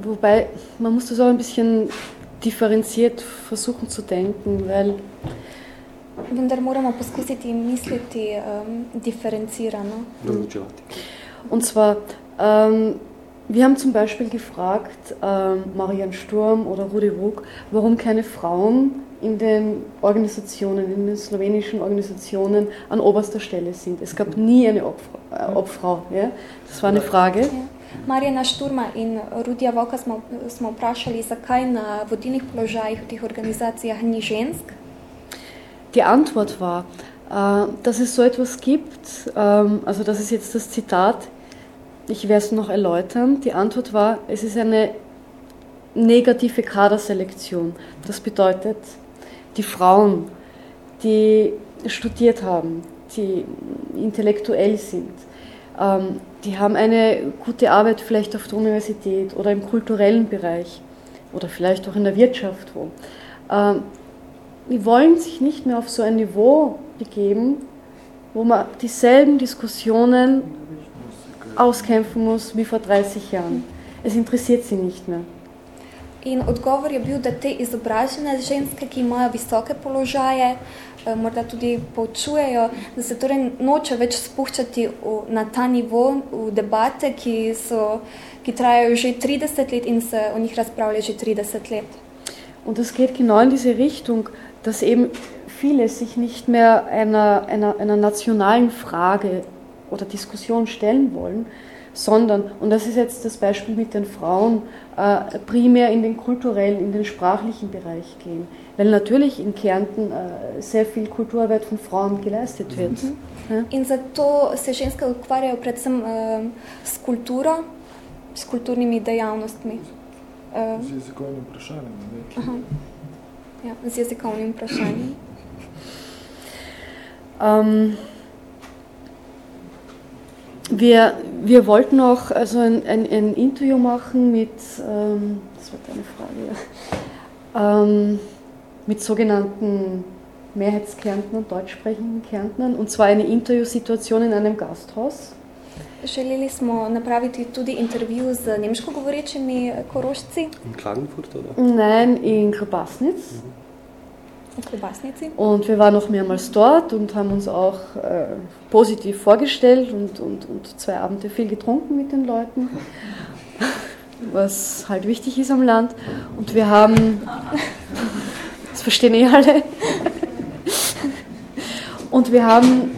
wobei, man muss das auch ein bisschen differenziert versuchen zu denken, weil vendar moramo poskusiti misliti um, differenzierano. Und zwar, ähm, wir haben zum Beispiel gefragt, ähm, Marian Sturm oder Rudi Wug, warum keine Frauen in den Organisationen, in den slowenischen Organisationen an oberster Stelle sind. Es gab nie eine Obfrau. Äh, Obfrau ja? Das war eine Frage. Ja. Marjana Šturma in Rudija Voka smo, smo vprašali, zakaj na vodilnih položajih v teh organizacijah ni žensk. Die Antwort war, äh, dass es so etwas gibt, ähm, also das ist jetzt das Zitat, ich werde es noch erläutern. Die Antwort war, es ist eine negative Kaderselektion. Das bedeutet, die Frauen, die studiert haben, die intellektuell sind, ähm, die haben eine gute Arbeit vielleicht auf der Universität oder im kulturellen Bereich oder vielleicht auch in der Wirtschaft. Wo. Ähm, die wollen sich nicht mehr auf so ein Niveau begeben, wo man dieselben Diskussionen auskämpfen muss wie vor 30 Jahren. Es interessiert sie nicht mehr. In odgovor je bil, da te izobražene ženske, ki imajo visoke položaje, eh, morda tudi poučujejo, da se torej noče več spuščati v, na ta nivo, v debate, ki, so, ki trajajo že 30 let in se o njih razpravlja že 30 let. Und das geht genau in diese Richtung, dass eben viele sich nicht mehr einer, einer, einer nationalen Frage oder Diskussion stellen wollen, sondern, und das ist jetzt das Beispiel mit den Frauen, äh, primär in den kulturellen, in den sprachlichen Bereich gehen. Weil natürlich in Kärnten äh, sehr viel Kulturarbeit von Frauen geleistet wird. Mhm. Ja? In zato se ženske ukvarjajo predvsem uh, s kulturo, s kulturnimi dejavnostmi. Uh, z jezikovnim vprašanjem. Aha. Ja, z jezikovnim vprašanjem. Um, Wir, wir wollten auch also ein, ein, ein Interview machen mit, ähm, das war deine Frage, ähm, mit sogenannten Mehrheitskärntnern, deutschsprechenden Kärntnern, und zwar eine Interviewsituation in einem Gasthaus. Želeli smo napraviti tudi intervju z nemško govorečimi korošci. In Klagenfurt, oder? Nein, in Krbasnitz. Mhm. Und wir waren noch mehrmals dort und haben uns auch äh, positiv vorgestellt und, und, und zwei Abende viel getrunken mit den Leuten, was halt wichtig ist am Land. Und wir haben, das verstehen eh alle, und wir haben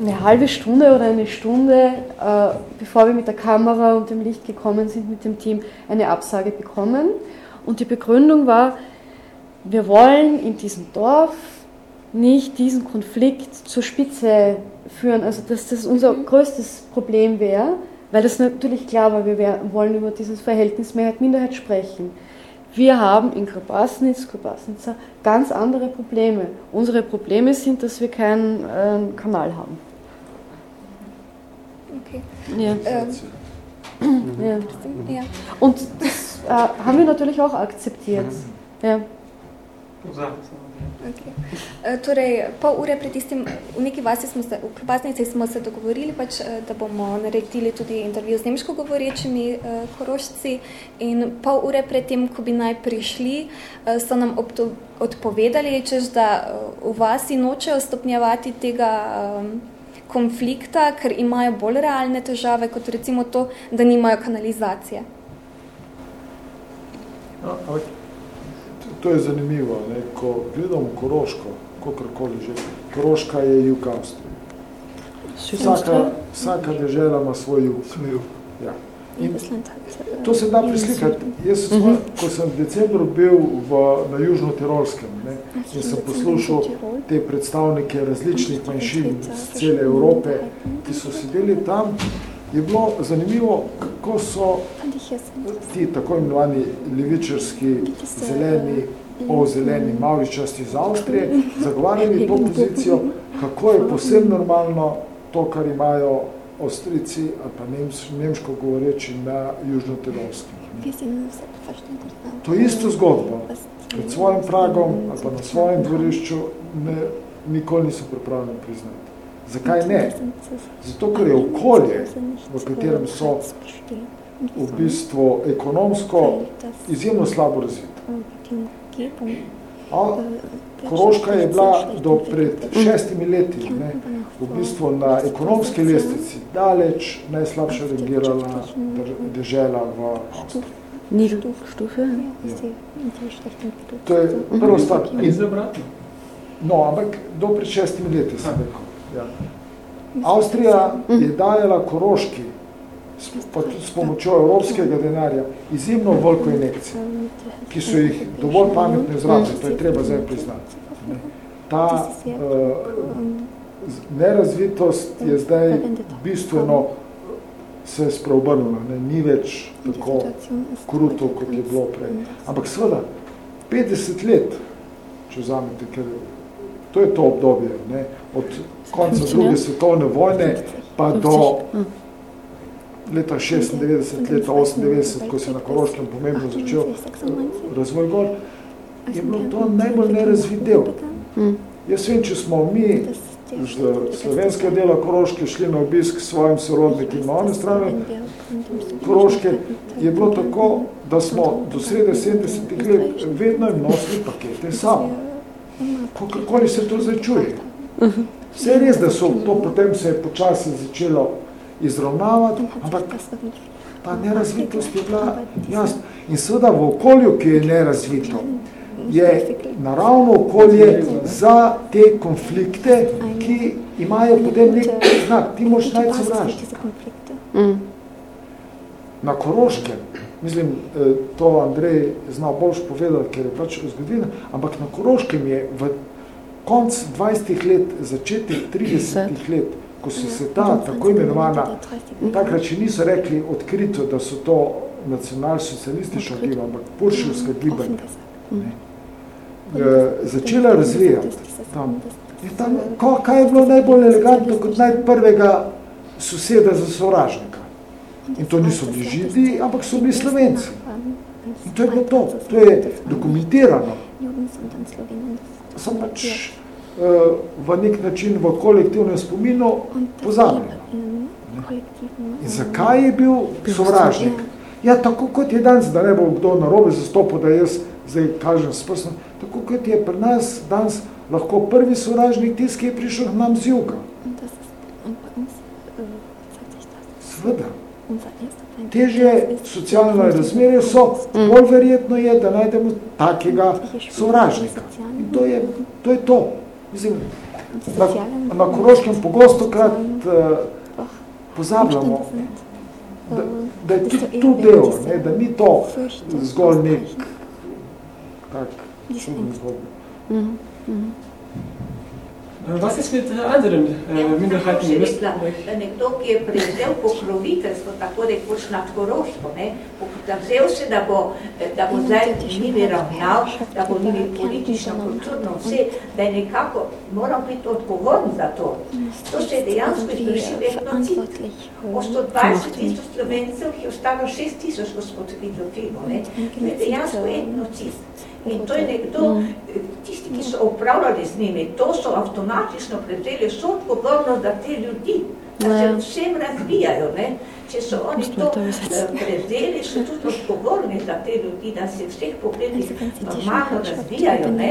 eine halbe Stunde oder eine Stunde, äh, bevor wir mit der Kamera und dem Licht gekommen sind mit dem Team, eine Absage bekommen. Und die Begründung war, wir wollen in diesem Dorf nicht diesen Konflikt zur Spitze führen, also dass das unser mhm. größtes Problem wäre, weil das natürlich klar war, wir wollen über dieses Verhältnis Mehrheit-Minderheit sprechen. Wir haben in Krapasnitz, Krapasnitzer ganz andere Probleme. Unsere Probleme sind, dass wir keinen äh, Kanal haben. Okay. Ja. Ähm. Ja. ja. Und das äh, haben wir natürlich auch akzeptiert. Mhm. Ja. Okay. Uh, torej, pol ure pred tistim, v neki vasi smo se, v Klobasnici smo se dogovorili, pač, uh, da bomo naredili tudi intervju z nemško govorečimi uh, korošci in pol ure pred tem, ko bi naj prišli, uh, so nam odpovedali, češ, da v vasi nočejo stopnjevati tega um, konflikta, ker imajo bolj realne težave, kot recimo to, da nimajo kanalizacije. No, okay to je zanimivo, ne? ko gledamo Koroško, kakorkoli že, Koroška je jug Avstrije. Vsaka, vsaka država ima svoj jug. Ja. In to se da preslikati. Jaz sem, uh -huh. ko sem v decembru bil v, na Južno-Tirolskem ne, in sem poslušal te predstavnike različnih manjšin z cele Evrope, ki so sedeli tam, je bilo zanimivo, kako so ti tako imenovani levičarski zeleni, polzeleni mauričasti iz Avstrije zagovarjali to pozicijo, kako je posebno normalno to, kar imajo Ostrici ali pa nemško govoreči na južno-tirolskem. To je isto zgodbo. Pred svojim pragom ali pa na svojem dvorišču ne, nikoli niso pripravljeni priznati. Zakaj ne? Zato, ker je okolje, v katerem so v bistvu ekonomsko izjemno slabo razvito. Koroška je bila do pred šestimi leti ne, v bistvu na ekonomski lestici daleč najslabša reagirala dežela v Avstriji. Niederstufe. Ja. To je prva stvar. No, ampak do pred šestimi leti sem rekel. Ja. Avstrija je dajala Koroški s, s pomočjo evropskega denarja izjemno veliko injekcij, ki so jih dovolj pametno izrabili, to je treba zdaj priznati. Ta uh, nerazvitost je zdaj bistveno se spreobrnila, ne, ni več tako kruto, kot je bilo prej. Ampak seveda, 50 let, če vzamete, ker to je to obdobje, ne, od konca druge svetovne vojne pa do leta 96, leta 98, ko se je na Koroškem pomembno začel razvoj gor, je bilo to najbolj nerazvit del. Jaz vem, če smo mi z slovenskega dela Koroške šli na obisk svojim sorodnikom na one strani. Koroške, je bilo tako, da smo do srede 70 let vedno nosili pakete sam. Kakorkoli se to zdaj čuje. Vse je res, da so to potem se je počasi začelo izravnavati, ampak ta nerazvitost je bila jasna. In seveda v okolju, ki je nerazvito, je naravno okolje za te konflikte, ki imajo potem nek znak. Ti moraš najti sovražnik. Na Koroškem, mislim, eh, to Andrej zna boljš povedati, ker je pač zgodina, ampak na Koroškem je v konc 20 let, začetek 30 let, ko so se ta tako imenovana, takrat še niso rekli odkrito, da so to nacionalsocialistično gibanje, ampak purševska gibanja. Ne. Začela razvijati tam. Je tam ko, kaj je bilo najbolj elegantno kot najprvega soseda za sovražnika? In to niso bili židi, ampak so bili slovenci. In to je bilo to. To je dokumentirano. Sam pač uh, v nek način v kolektivnem spominu pozabljeno. In zakaj je bil sovražnik? Ja, tako kot je danes, da ne bo kdo narobe zastopil, da jaz zdaj kažem s prstom, tako kot je pri nas danes lahko prvi sovražnik tisk, ki je prišel k nam z juga. Sveda. Težje socialno razmerje so, bolj verjetno je, da najdemo takega sovražnika. In to je to. Je to. Mislim, na, na Koroškem pogosto krat uh, pozabljamo, da, da je tudi tu del, ne, da ni to zgolj nek tak čudni zgodbi. Was ist mit anderen äh, Minderheiten? Ja, rekla, da nekdo, ki je prevzel pokroviteljstvo, tako rekoč nad Koroško, ne, da vzel se, da bo, da bo zdaj njimi ravnal, da bo njimi politično, kulturno vse, da je nekako moral biti odgovoren za to. To se je dejansko izvršil etnocid. O 120 tisoč slovencev, ki je ostalo 6 tisoč, gospod videl filmu, ne, je dejansko etnocid. In to je nekdo, tisti, ki so upravljali z njimi, to so avtomatično prevzeli vso odgovornost za te ljudi, da se vsem razvijajo. Ne? Če so oni to prevzeli, so tudi odgovorni za te ljudi, da se vseh pogledih normalno razvijajo. Ne?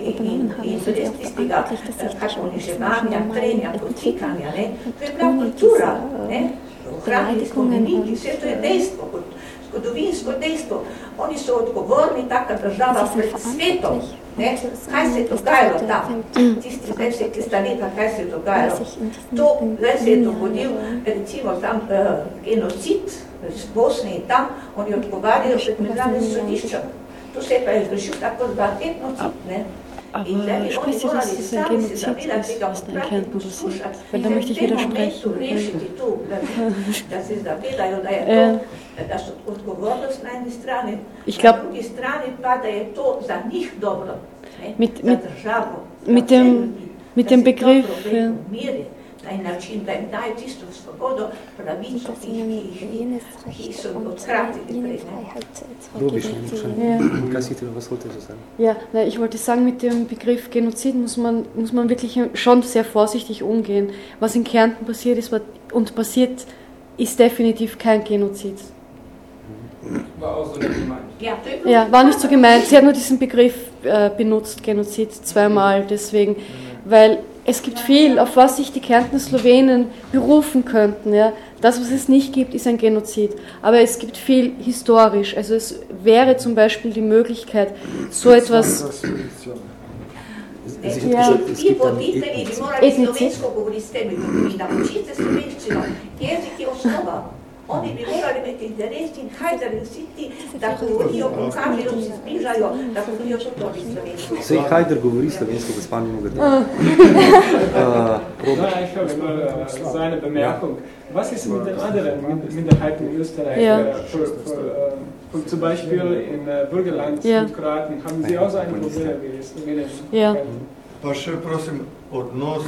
In, in, in brez tistega, kako uniževanja, trenja, potikanja. Ne? To je bila kultura. Ne? Ohraniti spomeniki, vse to je dejstvo, zgodovinsko dejstvo. Oni so odgovorni, taka država pred svetom. Ne? Kaj se je dogajalo tam? Tisti zdaj tista leta, kaj se je dogajalo? To zdaj se je dogodil, recimo tam uh, genocid z Bosne in tam, oni odgovarjajo pred mednarodnim sodiščem. To se je pa izvršil tako dva etnocid, ne? Aber spricht sie das ist ein Genozid ist, was in Kärnten passiert? Weil da möchte ich widersprechen. äh, da ich glaub, na drugi strani pa, da je to za njih dobro, ne, mit, mit, mit dem, mit da dem Begriff, ja. En način, da jim dajo tisto svobodo, pravico, ki jih, ki so odkratili prej. Ja. Kasite, was wollte ich sagen? Ja, na, ich wollte sagen, mit dem Begriff Genozid muss man, muss man wirklich schon sehr vorsichtig umgehen. Was in Kärnten passiert ist und passiert, ist definitiv kein Genozid. War auch so nicht gemeint. Ja, war nicht so gemeint. Sie hat nur diesen Begriff äh, benutzt, Genozid, zweimal deswegen, weil es gibt viel, auf was sich die Kärntner Slowenen berufen könnten. Ja. Das, was es nicht gibt, ist ein Genozid. Aber es gibt viel historisch. Also es wäre zum Beispiel die Möglichkeit, so etwas... Es, Ja. es, es gibt einen voditelji Oni bi morali imeti interes in Hajder in vsi ti, da govorijo, pokažejo, se zbližajo, da govorijo tudi oni slovensko. Sej Hajder govori slovensko, gospa mimo grede. Uh, Ja, ich habe mal so eine Bemerkung. Was ist mit den anderen Min- Minderheiten in Österreich? Ja. Für, für, für zum Beispiel in Burgenland Ja. Kroaten haben sie auch so ein Problem wie Slowenien. Ja. Pa še prosim odnos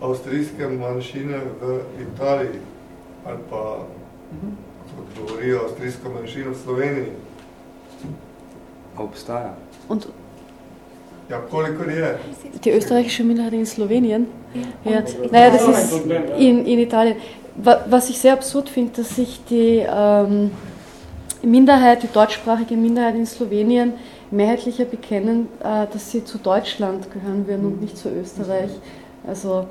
avstrijske manjšine v Italiji ali pa, kot govorijo, avstrijska manjšina v Sloveniji. a obstaja. Und Ja, kolikor je. die österreichische Minderheit in Slowenien? Ja. Naja, das ein ist ja. in, in Italien. Wa- Was ich sehr absurd finde, dass sich die ähm, Minderheit, die deutschsprachige Minderheit in Slowenien mehrheitlicher bekennen, äh, dass sie zu Deutschland gehören würden und nicht zu Österreich. Also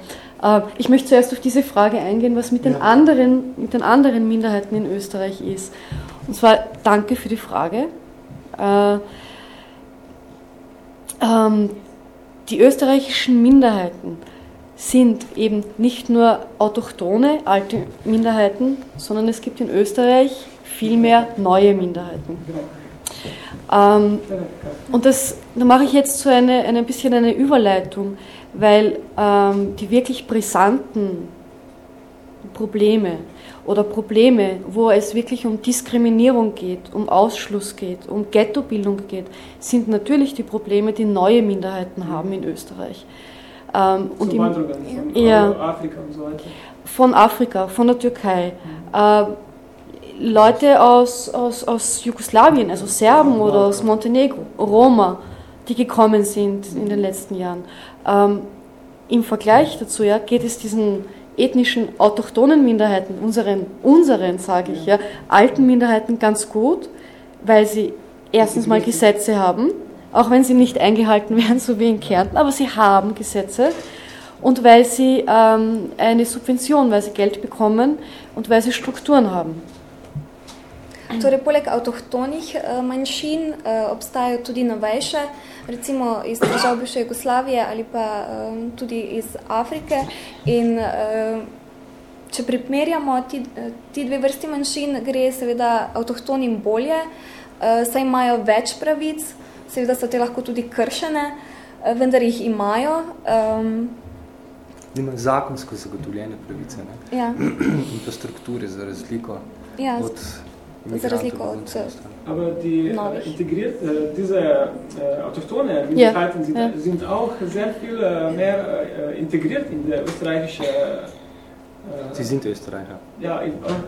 ich möchte zuerst auf diese Frage eingehen, was mit den, anderen, mit den anderen Minderheiten in Österreich ist. Und zwar danke für die Frage. Äh, ähm, die österreichischen Minderheiten sind eben nicht nur autochtone, alte Minderheiten, sondern es gibt in Österreich viel mehr neue Minderheiten. Ähm, und das, da mache ich jetzt so eine, eine bisschen eine Überleitung, weil ähm, die wirklich brisanten Probleme oder Probleme, wo es wirklich um Diskriminierung geht, um Ausschluss geht, um Ghettobildung geht, sind natürlich die Probleme, die neue Minderheiten haben in Österreich. Ähm, und im, Ja. Afrika und so weiter. von Afrika, von der Türkei. Äh, Leute aus, aus, aus Jugoslawien, also Serben oder aus Montenegro, Roma, die gekommen sind in den letzten Jahren. Ähm, Im Vergleich dazu ja, geht es diesen ethnischen autochthonen Minderheiten, unseren, unseren sage ich, ja, alten Minderheiten ganz gut, weil sie erstens mal Gesetze haben, auch wenn sie nicht eingehalten werden, so wie in Kärnten, aber sie haben Gesetze und weil sie ähm, eine Subvention, weil sie Geld bekommen und weil sie Strukturen haben. Torej, poleg avtohtonih eh, manjšin eh, obstajajo tudi novejše, recimo iz držav bivše Jugoslavije ali pa eh, tudi iz Afrike. In če primerjamo ti, ti dve vrsti manjšin, gre seveda avtohtonim bolje, saj imajo več pravic, seveda so te lahko tudi kršene, vendar jih imajo. Um, Nima zakonsko zagotovljene pravice ne? ja, in pa strukture za razliko ja, od za razliko od. Aber die äh, integriert, äh, diese äh, autochtone Minderheiten sind, ja. sind auch sehr viel äh, mehr äh, integriert in der österreichische äh, Sie sind Österreicher. ja,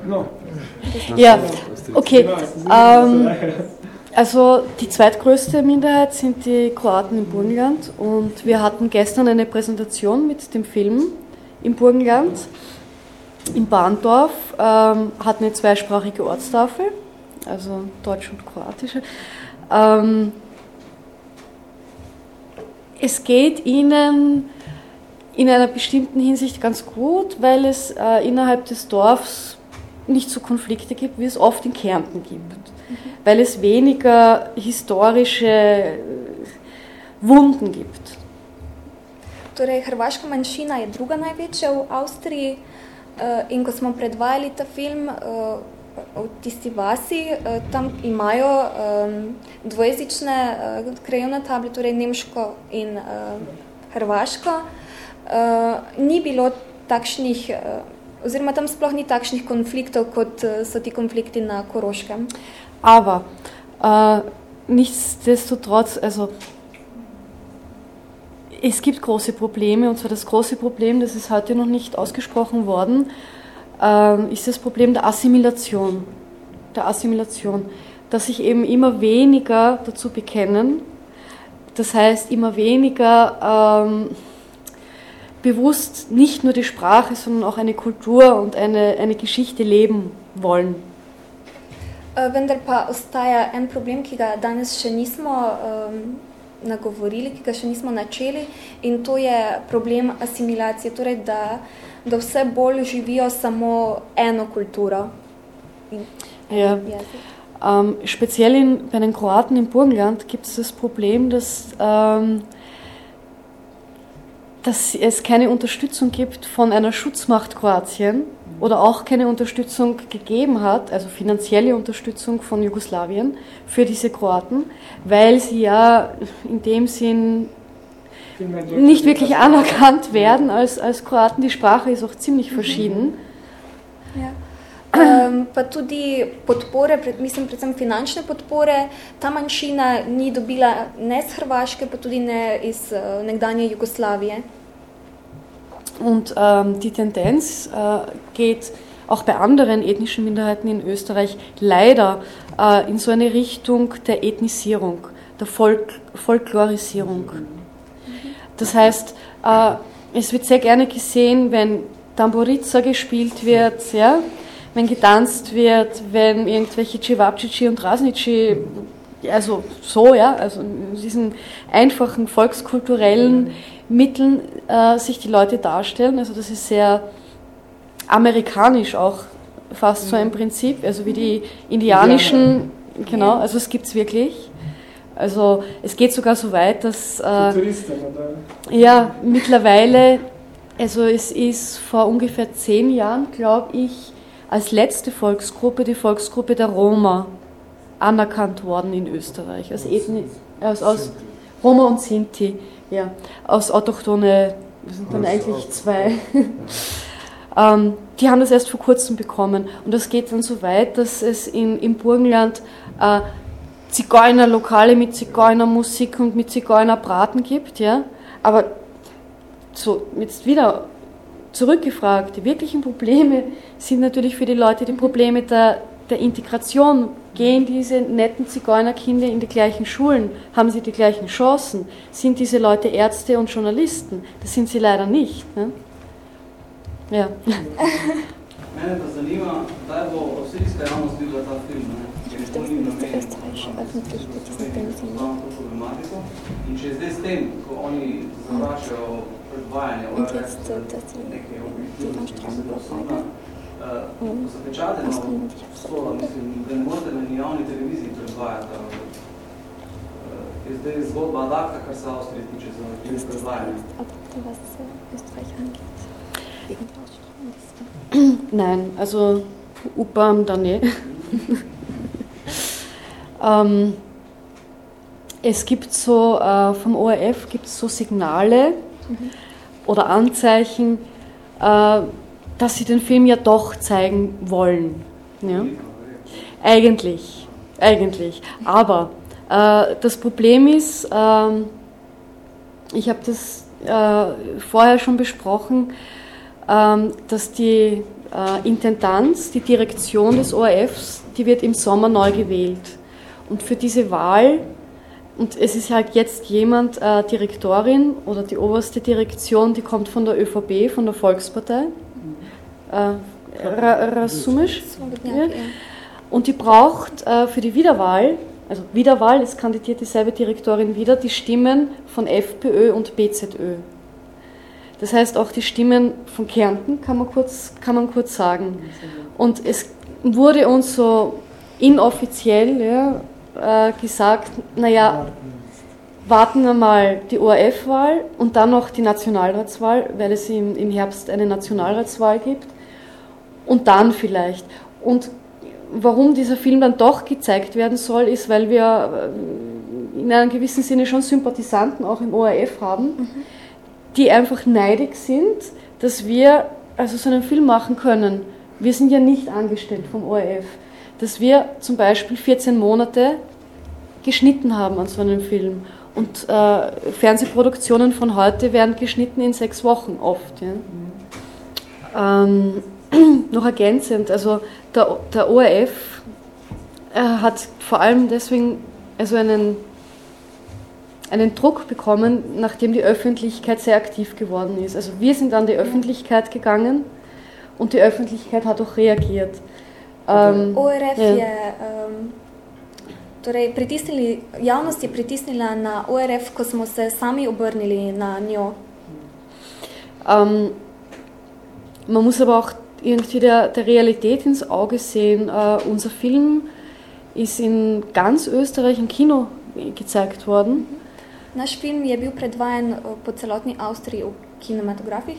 no. Ja, okay. Genau, sie sind Ähm. Also die zweitgrößte Minderheit sind die Kroaten im Burgenland und wir hatten gestern eine Präsentation mit dem Film im Burgenland. In Bahndorf ähm, hatten eine zweisprachige Ortstafel, also deutsch und kroatische. Ähm, es geht ihnen in einer bestimmten Hinsicht ganz gut, weil es äh, innerhalb des Dorfs nicht so Konflikte gibt, wie es oft in Kärnten gibt. Weil es weniger historische äh, Wunden gibt. Torej, hrvaška manjšina je druga največja v Avstriji in ko smo predvajali ta film eh, v tisti vasi, eh, tam imajo eh, dvojezične eh, krajevne table, torej nemško in eh, hrvaško. Eh, Ni bilo takšnih, eh, oziroma tam sploh ni takšnih konfliktov, kot eh, so ti konflikti na Koroškem. Aber äh, nichtsdestotrotz, also es gibt große Probleme, und zwar das große Problem, das ist heute noch nicht ausgesprochen worden, ähm, ist das Problem der Assimilation. Der Assimilation, dass sich eben immer weniger dazu bekennen, das heißt immer weniger ähm, bewusst nicht nur die Sprache, sondern auch eine Kultur und eine, eine Geschichte leben wollen. Eh, Vendar pa ostaja en problem, ki ga danes še nismo um, nagovorili, ki ga še nismo načeli in to je problem asimilacije, torej da, da vse bolj živijo samo eno kulturo. Ja. Ähm, speziell in, bei den Kroaten im Burgenland gibt es das Problem, dass, ähm, dass es keine Unterstützung gibt von einer Schutzmacht Kroatien oder auch keine Unterstützung gegeben hat, also finanzielle Unterstützung von Jugoslawien für diese Kroaten, weil sie ja in dem Sinn nicht wirklich anerkannt werden als, als Kroaten. Die Sprache ist auch ziemlich verschieden. Ja. Um, pa tudi podpore, mislim, predvsem finančne podpore, ta manjšina ni dobila ne z Hrvaške, pa tudi ne iz uh, nekdanje Jugoslavije. Und ähm, die Tendenz äh, geht auch bei anderen ethnischen Minderheiten in Österreich leider äh, in so eine Richtung der Ethnisierung, der Folk Folklorisierung. Das heißt, äh, es wird sehr gerne gesehen, wenn Tamburica gespielt wird, ja, wenn getanzt wird, wenn irgendwelche Cevapcici und Rasnici, also so, ja, also in diesen einfachen volkskulturellen Mitteln äh, sich die Leute darstellen. Also das ist sehr amerikanisch auch fast so ein Prinzip, also wie die indianischen, genau, also es gibt es wirklich. Also es geht sogar so weit, dass äh, ja mittlerweile, also es ist vor ungefähr zehn Jahren, glaube ich, als letzte Volksgruppe die Volksgruppe der Roma anerkannt worden in Österreich, als Ethnie, aus, aus Roma und Sinti, ja, aus autochtone, wir sind dann eigentlich zwei. ähm, die haben das erst vor kurzem bekommen. Und das geht dann so weit, dass es in, im Burgenland äh, Zigeunerlokale mit Zigeunermusik und mit Zigeunerbraten gibt, ja, aber so jetzt wieder zurückgefragt, die wirklichen Probleme sind natürlich für die Leute die Probleme der, der Integration. Gehen diese netten Zigeunerkinder in die gleichen Schulen? Haben sie die gleichen Chancen? Sind diese Leute Ärzte und Journalisten? Das sind sie leider nicht. Ne? Ja. Mene pa zanima, kdaj bo avstrijska javnost videla ta film, ne? ker je to ni zapečateno sola, mislim, da ne morate na javni televiziji predvajati. Je zdaj zgodba adakta, kar se Avstrije tiče za predvajanje. Nein, also upam da ne. ähm, es gibt so, äh, vom ORF gibt es so Signale mhm. oder Anzeichen, äh, dass sie den Film ja doch zeigen wollen. Ja? Eigentlich, eigentlich. Aber äh, das Problem ist, ähm, ich habe das äh, vorher schon besprochen, ähm, dass die äh, Intendanz, die Direktion des ORFs, die wird im Sommer neu gewählt. Und für diese Wahl, und es ist halt jetzt jemand, äh, Direktorin oder die oberste Direktion, die kommt von der ÖVP, von der Volkspartei, äh, Rasumisch, ja. und die braucht äh, für die Wiederwahl, also Wiederwahl, es kandidiert dieselbe Direktorin wieder, die Stimmen von FPÖ und BZÖ. Das heißt auch die Stimmen von Kärnten, kann man kurz, kann man kurz sagen. Und es wurde uns so inoffiziell ja, äh, gesagt, naja, warten wir mal die ORF-Wahl und dann noch die Nationalratswahl, weil es im, im Herbst eine Nationalratswahl gibt. Und dann vielleicht. Und warum dieser Film dann doch gezeigt werden soll, ist, weil wir äh, in einem gewissen Sinne schon Sympathisanten auch im ORF haben. Mhm die einfach neidig sind, dass wir also so einen Film machen können. Wir sind ja nicht angestellt vom ORF. Dass wir zum Beispiel 14 Monate geschnitten haben an so einem Film. Und äh, Fernsehproduktionen von heute werden geschnitten in sechs Wochen oft. Ja. Ähm, noch ergänzend, also der, der ORF äh, hat vor allem deswegen also einen einen Druck bekommen, nachdem die Öffentlichkeit sehr aktiv geworden ist. Also wir sind an die Öffentlichkeit gegangen und die Öffentlichkeit hat auch reagiert. Um, ORF ja. je um, Torej, pritisnili, javnost je pritisnila na ORF, ko smo se sami obrnili na njo. Ähm, man muss aber auch irgendwie der, der Realität ins Auge sehen. Äh, unser Film ist in ganz Österreich im Kino gezeigt worden. Naš film je bil predvajan po celotni Avstriji v kinematografih.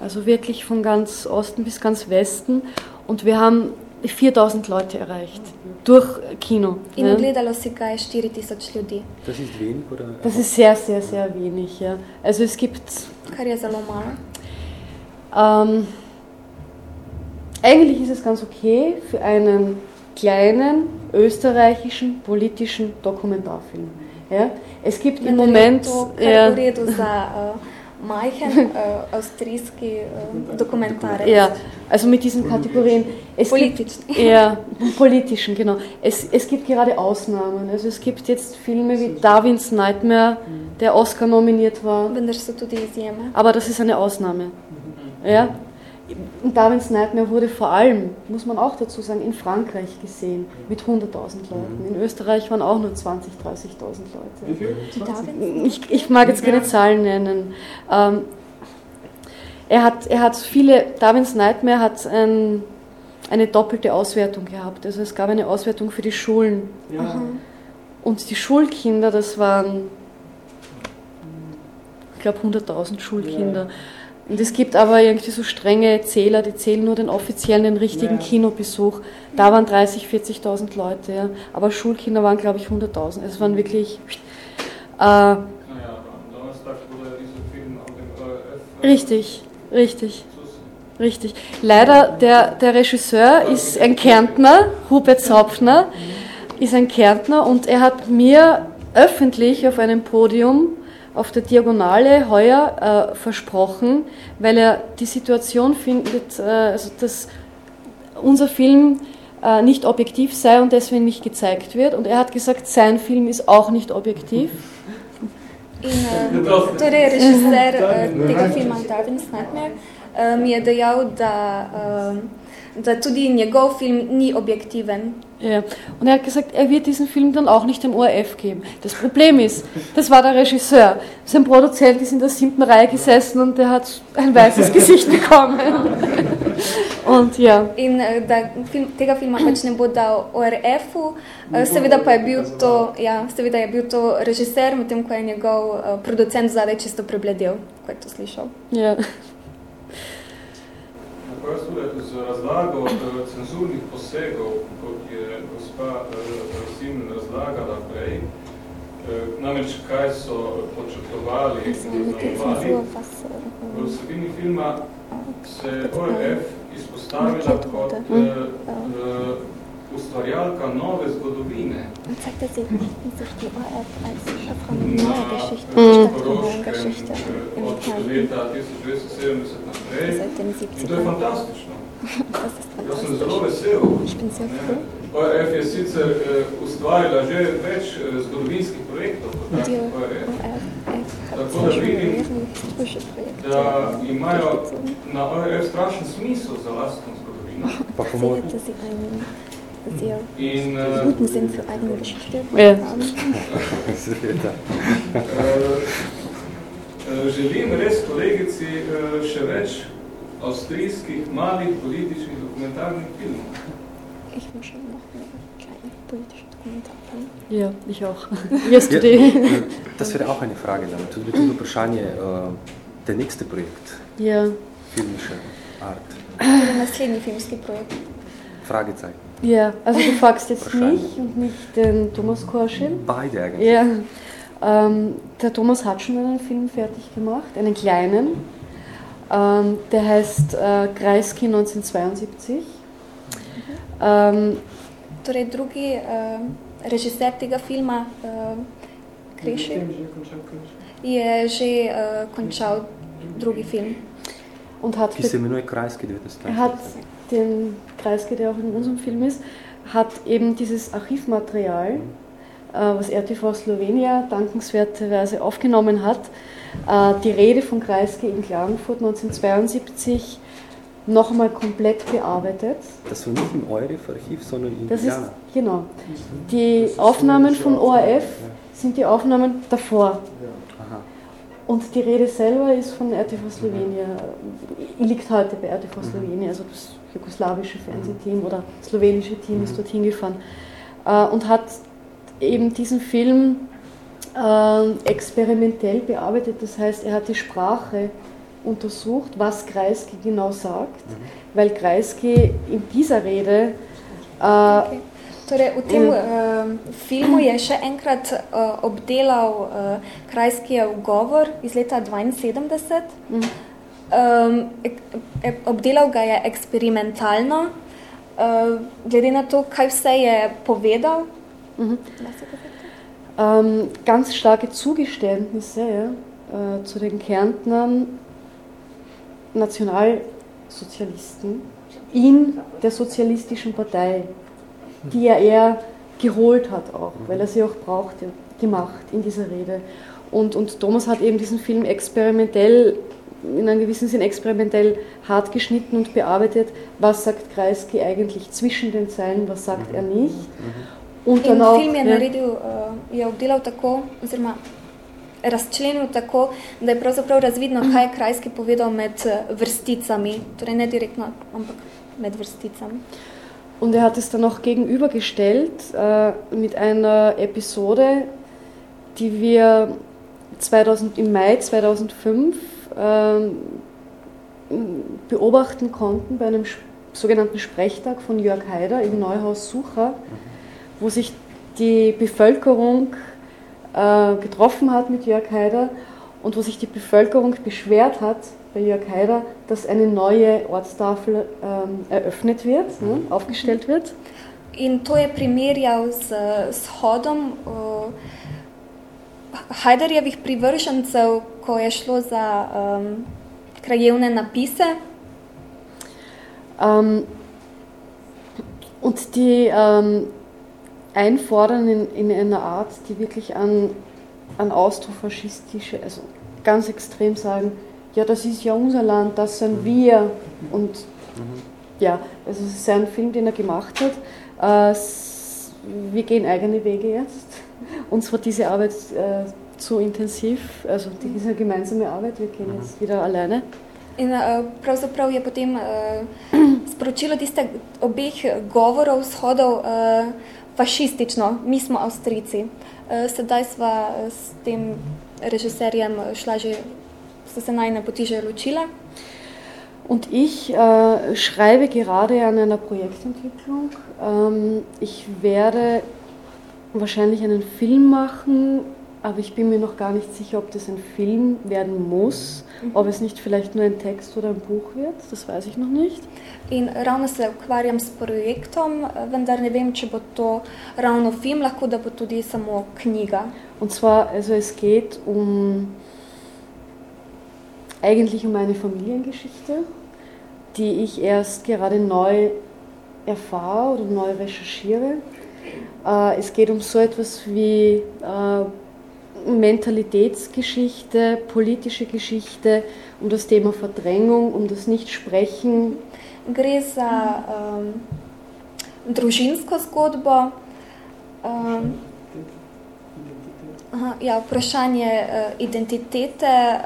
Also wirklich von ganz Osten bis ganz Westen. Und wir haben 4000 Leute erreicht. Durch Kino. In ogledalo si ga je 4000 ljudi. Das ist wenig, oder? Das ist sehr, sehr, sehr wenig, ja. Also es gibt... Kar je zelo malo. Ähm, eigentlich ist es ganz okay für einen kleinen österreichischen politischen Dokumentarfilm. Ja? Es gibt im Moment... Ja, majhen uh, avstrijski uh, Dokumentare. Ja, also mit diesen Kategorien. Es politischen. Gibt, ja, politischen, genau. Es, es gibt gerade Ausnahmen. Also es gibt jetzt Filme wie Darwins Nightmare, der Oscar nominiert war. Aber das ist eine Ausnahme. Ja? Und Darwin's Nightmare wurde vor allem, muss man auch dazu sagen, in Frankreich gesehen mit 100.000 Leuten. In Österreich waren auch nur 20.000, 30.000 Leute. Ich, ich mag jetzt keine Zahlen nennen. Ähm, er, hat, er hat viele, Darwin's Nightmare hat ein, eine doppelte Auswertung gehabt. Also es gab eine Auswertung für die Schulen. Ja. Und die Schulkinder, das waren, ich glaube, 100.000 Schulkinder. Ja. Und es gibt aber irgendwie so strenge Zähler, die zählen nur den offiziellen, den richtigen ja. Kinobesuch. Da waren 30, 40.000 Leute, ja. aber Schulkinder waren, glaube ich, 100.000. Es waren wirklich... Äh, naja, am Donnerstag wurde dieser Film an dem ORF... Richtig, richtig. Richtig. Leider, der, der Regisseur ist ein Kärntner, Hubert Saupfner, ist ein Kärntner und er hat mir öffentlich auf einem Podium auf der Diagonale heuer äh, versprochen, weil er die Situation findet, äh, also dass unser Film äh, nicht objektiv sei und deswegen nicht gezeigt wird. Und er hat gesagt, sein Film ist auch nicht objektiv. Torej, režiser tega filma Nightmare mi da uh, da tudi njegov film ni objektiven. Ja. Und er hat gesagt, er wird diesen Film dann auch nicht dem ORF geben. Das Problem ist, das war der Regisseur. Sein Produzent ist in der siebten Reihe gesessen und der hat ein weißes Gesicht bekommen. Und ja. In da film, tega filma pač ne bo dal ORF-u, seveda pa je bil to, ja, seveda je bil to režiser, medtem ko je njegov uh, producent zadaj čisto prebledel, ko je to slišal. Ja. Kaj tudi z razlago cenzurnih posegov, kot je gospa Rasim razlagala prej, namreč kaj so počrtovali in v vsebini filma se ORF izpostavila kot ustvarjalka nove zgodovine. Od leta 1970 naprej. In to je fantastično. Jaz sem zelo vesel. ORF je sicer ustvarila že več zgodovinskih projektov kot ORF. Tako da vidim, da imajo na ORF strašen smisel za lastno zgodovino. Pa pomoč. Sehr in, äh, guten Sinn für eigene Geschichte ja. haben. Želim res kolegici še več avstrijskih malih političnih dokumentarnih filmov. Ich wünsche noch mehr kleine politische Dokumentarfilme. Ja, ich auch. Yesterday. Ja, das wäre auch eine Frage dann. Tudi tudi vprašanje, uh, der nächste Projekt. Ja. Filmische Art. Naslednji filmski projekt. Fragezeichen. Ja, also du fragst jetzt mich und nicht den Thomas Korschin. Beide eigentlich. Ja. Ähm, der Thomas hat schon einen Film fertig gemacht, einen kleinen. Ähm, der heißt äh, Kreisky 1972. Mhm. Ähm, torej, drugi uh, režiser tega filma, uh, Kreši, je že uh, končal drugi Film. Und hat Ki se imenuje Kreisky 1972. Er hat den Kreisky, der auch in unserem Film ist, hat eben dieses Archivmaterial, äh, was RTV Slovenia dankenswerterweise aufgenommen hat, äh, die Rede von Kreisky in Klagenfurt 1972 noch einmal komplett bearbeitet. Das war nicht im ORF-Archiv, sondern in das Indiana. Ist, genau. Die Aufnahmen von ORF sind die Aufnahmen davor. Und die Rede selber ist von RTV Slowenien, liegt heute bei RTV Slowenien, also das jugoslawische Fernsehteam oder slowenische Team ist dorthin gefahren äh, und hat eben diesen Film äh, experimentell bearbeitet. Das heißt, er hat die Sprache untersucht, was Kreisky genau sagt, weil Kreisky in dieser Rede äh, okay. Torej, v tem uh, filmu je še enkrat uh, obdelal uh, Krajskijev govor iz leta 1972. Mm. Um, e, obdelal ga je eksperimentalno, uh, glede na to, kaj vse je povedal. -hmm. um, ganz starke Zugeständnisse ja, uh, zu den Kärntnern Nationalsozialisten in der Sozialistischen Partei die ja er geholt hat auch, weil er sie auch brauchte, die Macht in dieser Rede. Und, und Thomas hat eben diesen Film experimentell, in einem gewissen Sinn experimentell hart geschnitten und bearbeitet, was sagt Kreisky eigentlich zwischen den Zeilen, was sagt er nicht. Und dann auch, film je naredil, uh, je obdelal tako, oziroma razčlenil tako, da je pravzaprav razvidno, kaj je Krajski povedal med vrsticami, torej ne direktno, ampak med vrsticami. Und er hat es dann auch gegenübergestellt äh, mit einer Episode, die wir 2000, im Mai 2005 äh, beobachten konnten bei einem sogenannten Sprechtag von Jörg Haider im Neuhaus Sucher, wo sich die Bevölkerung äh, getroffen hat mit Jörg Haider und wo sich die Bevölkerung beschwert hat bei Jörg Haider, dass eine neue Ortstafel ähm, eröffnet wird, ne, aufgestellt wird. In to je primerjal z shodom uh, Hajderjevih privržencev, ko je šlo za um, krajevne napise. Um, und die ähm, einfordern in, in, einer Art, die wirklich an, an austrofaschistische, also ganz extrem sagen, ja, das ist ja unser Land, das sind wir. Und mhm. ja, also es ist ein Film, den er gemacht hat. Äh, wir gehen eigene Wege jetzt. Uns war diese Arbeit äh, zu intensiv, also diese gemeinsame Arbeit, wir gehen jetzt wieder alleine. In uh, pravzaprav je potem uh, sporočilo tiste obeh govorov, shodov, uh, fašistično. Mi smo Avstrijci. Uh, sedaj sva s tem režiserjem šla že so se najne Poti že ločile. Und ich äh, schreibe gerade an einer Projektentwicklung. Ähm, ich werde wahrscheinlich einen Film machen, aber ich bin mir noch gar nicht sicher, ob das ein Film werden muss, mhm. ob es nicht vielleicht nur ein Text oder ein Buch wird, das weiß ich noch nicht. In ravno se ukvarjam s projektom, vendar ne vem, če bo to ravno film, lahko da bo tudi samo knjiga. Und zwar, also es geht um eigentlich um eine Familiengeschichte, die ich erst gerade neu erfahre oder neu recherchiere. Äh, es geht um so etwas wie äh, Mentalitätsgeschichte, politische Geschichte, um das Thema Verdrängung, um das Nichtsprechen. Gre za um, družinsko zgodbo, um, Aha, ja, vprašanje uh, identitete,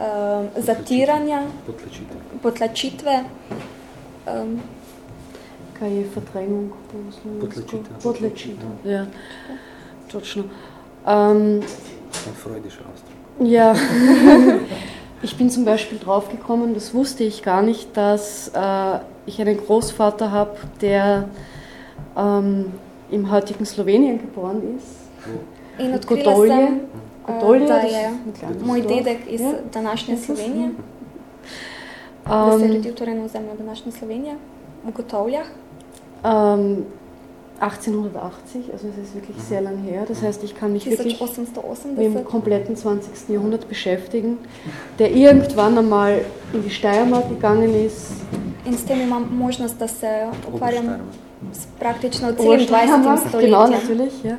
zatiranja, potlačitve. potlačitve. Um, Kaj je verdrängung? Potlačitev, ja. Točno. Um, Ein freudischer Ausdruck. Ja. ich bin zum Beispiel draufgekommen, das wusste ich gar nicht, dass äh, ich einen Großvater habe, der ähm, im heutigen Slowenien geboren ist. Wo? In Kotolje. sem, Kotolje, da je moj dedek iz ja. današnje Slovenije, um, da se je rodil torej na ozemlju današnje Slovenije, v Gotovljah. Um, 1880, also es ist wirklich sehr lang her. Das heißt, ich kann mich wirklich mit dem kompletten 20. Jahrhundert beschäftigen, der irgendwann einmal in die Steiermark gegangen ist. In s tem imam možnost, da se ukvarjam s praktično celim 20. stoletjem. Genau, natürlich, ja.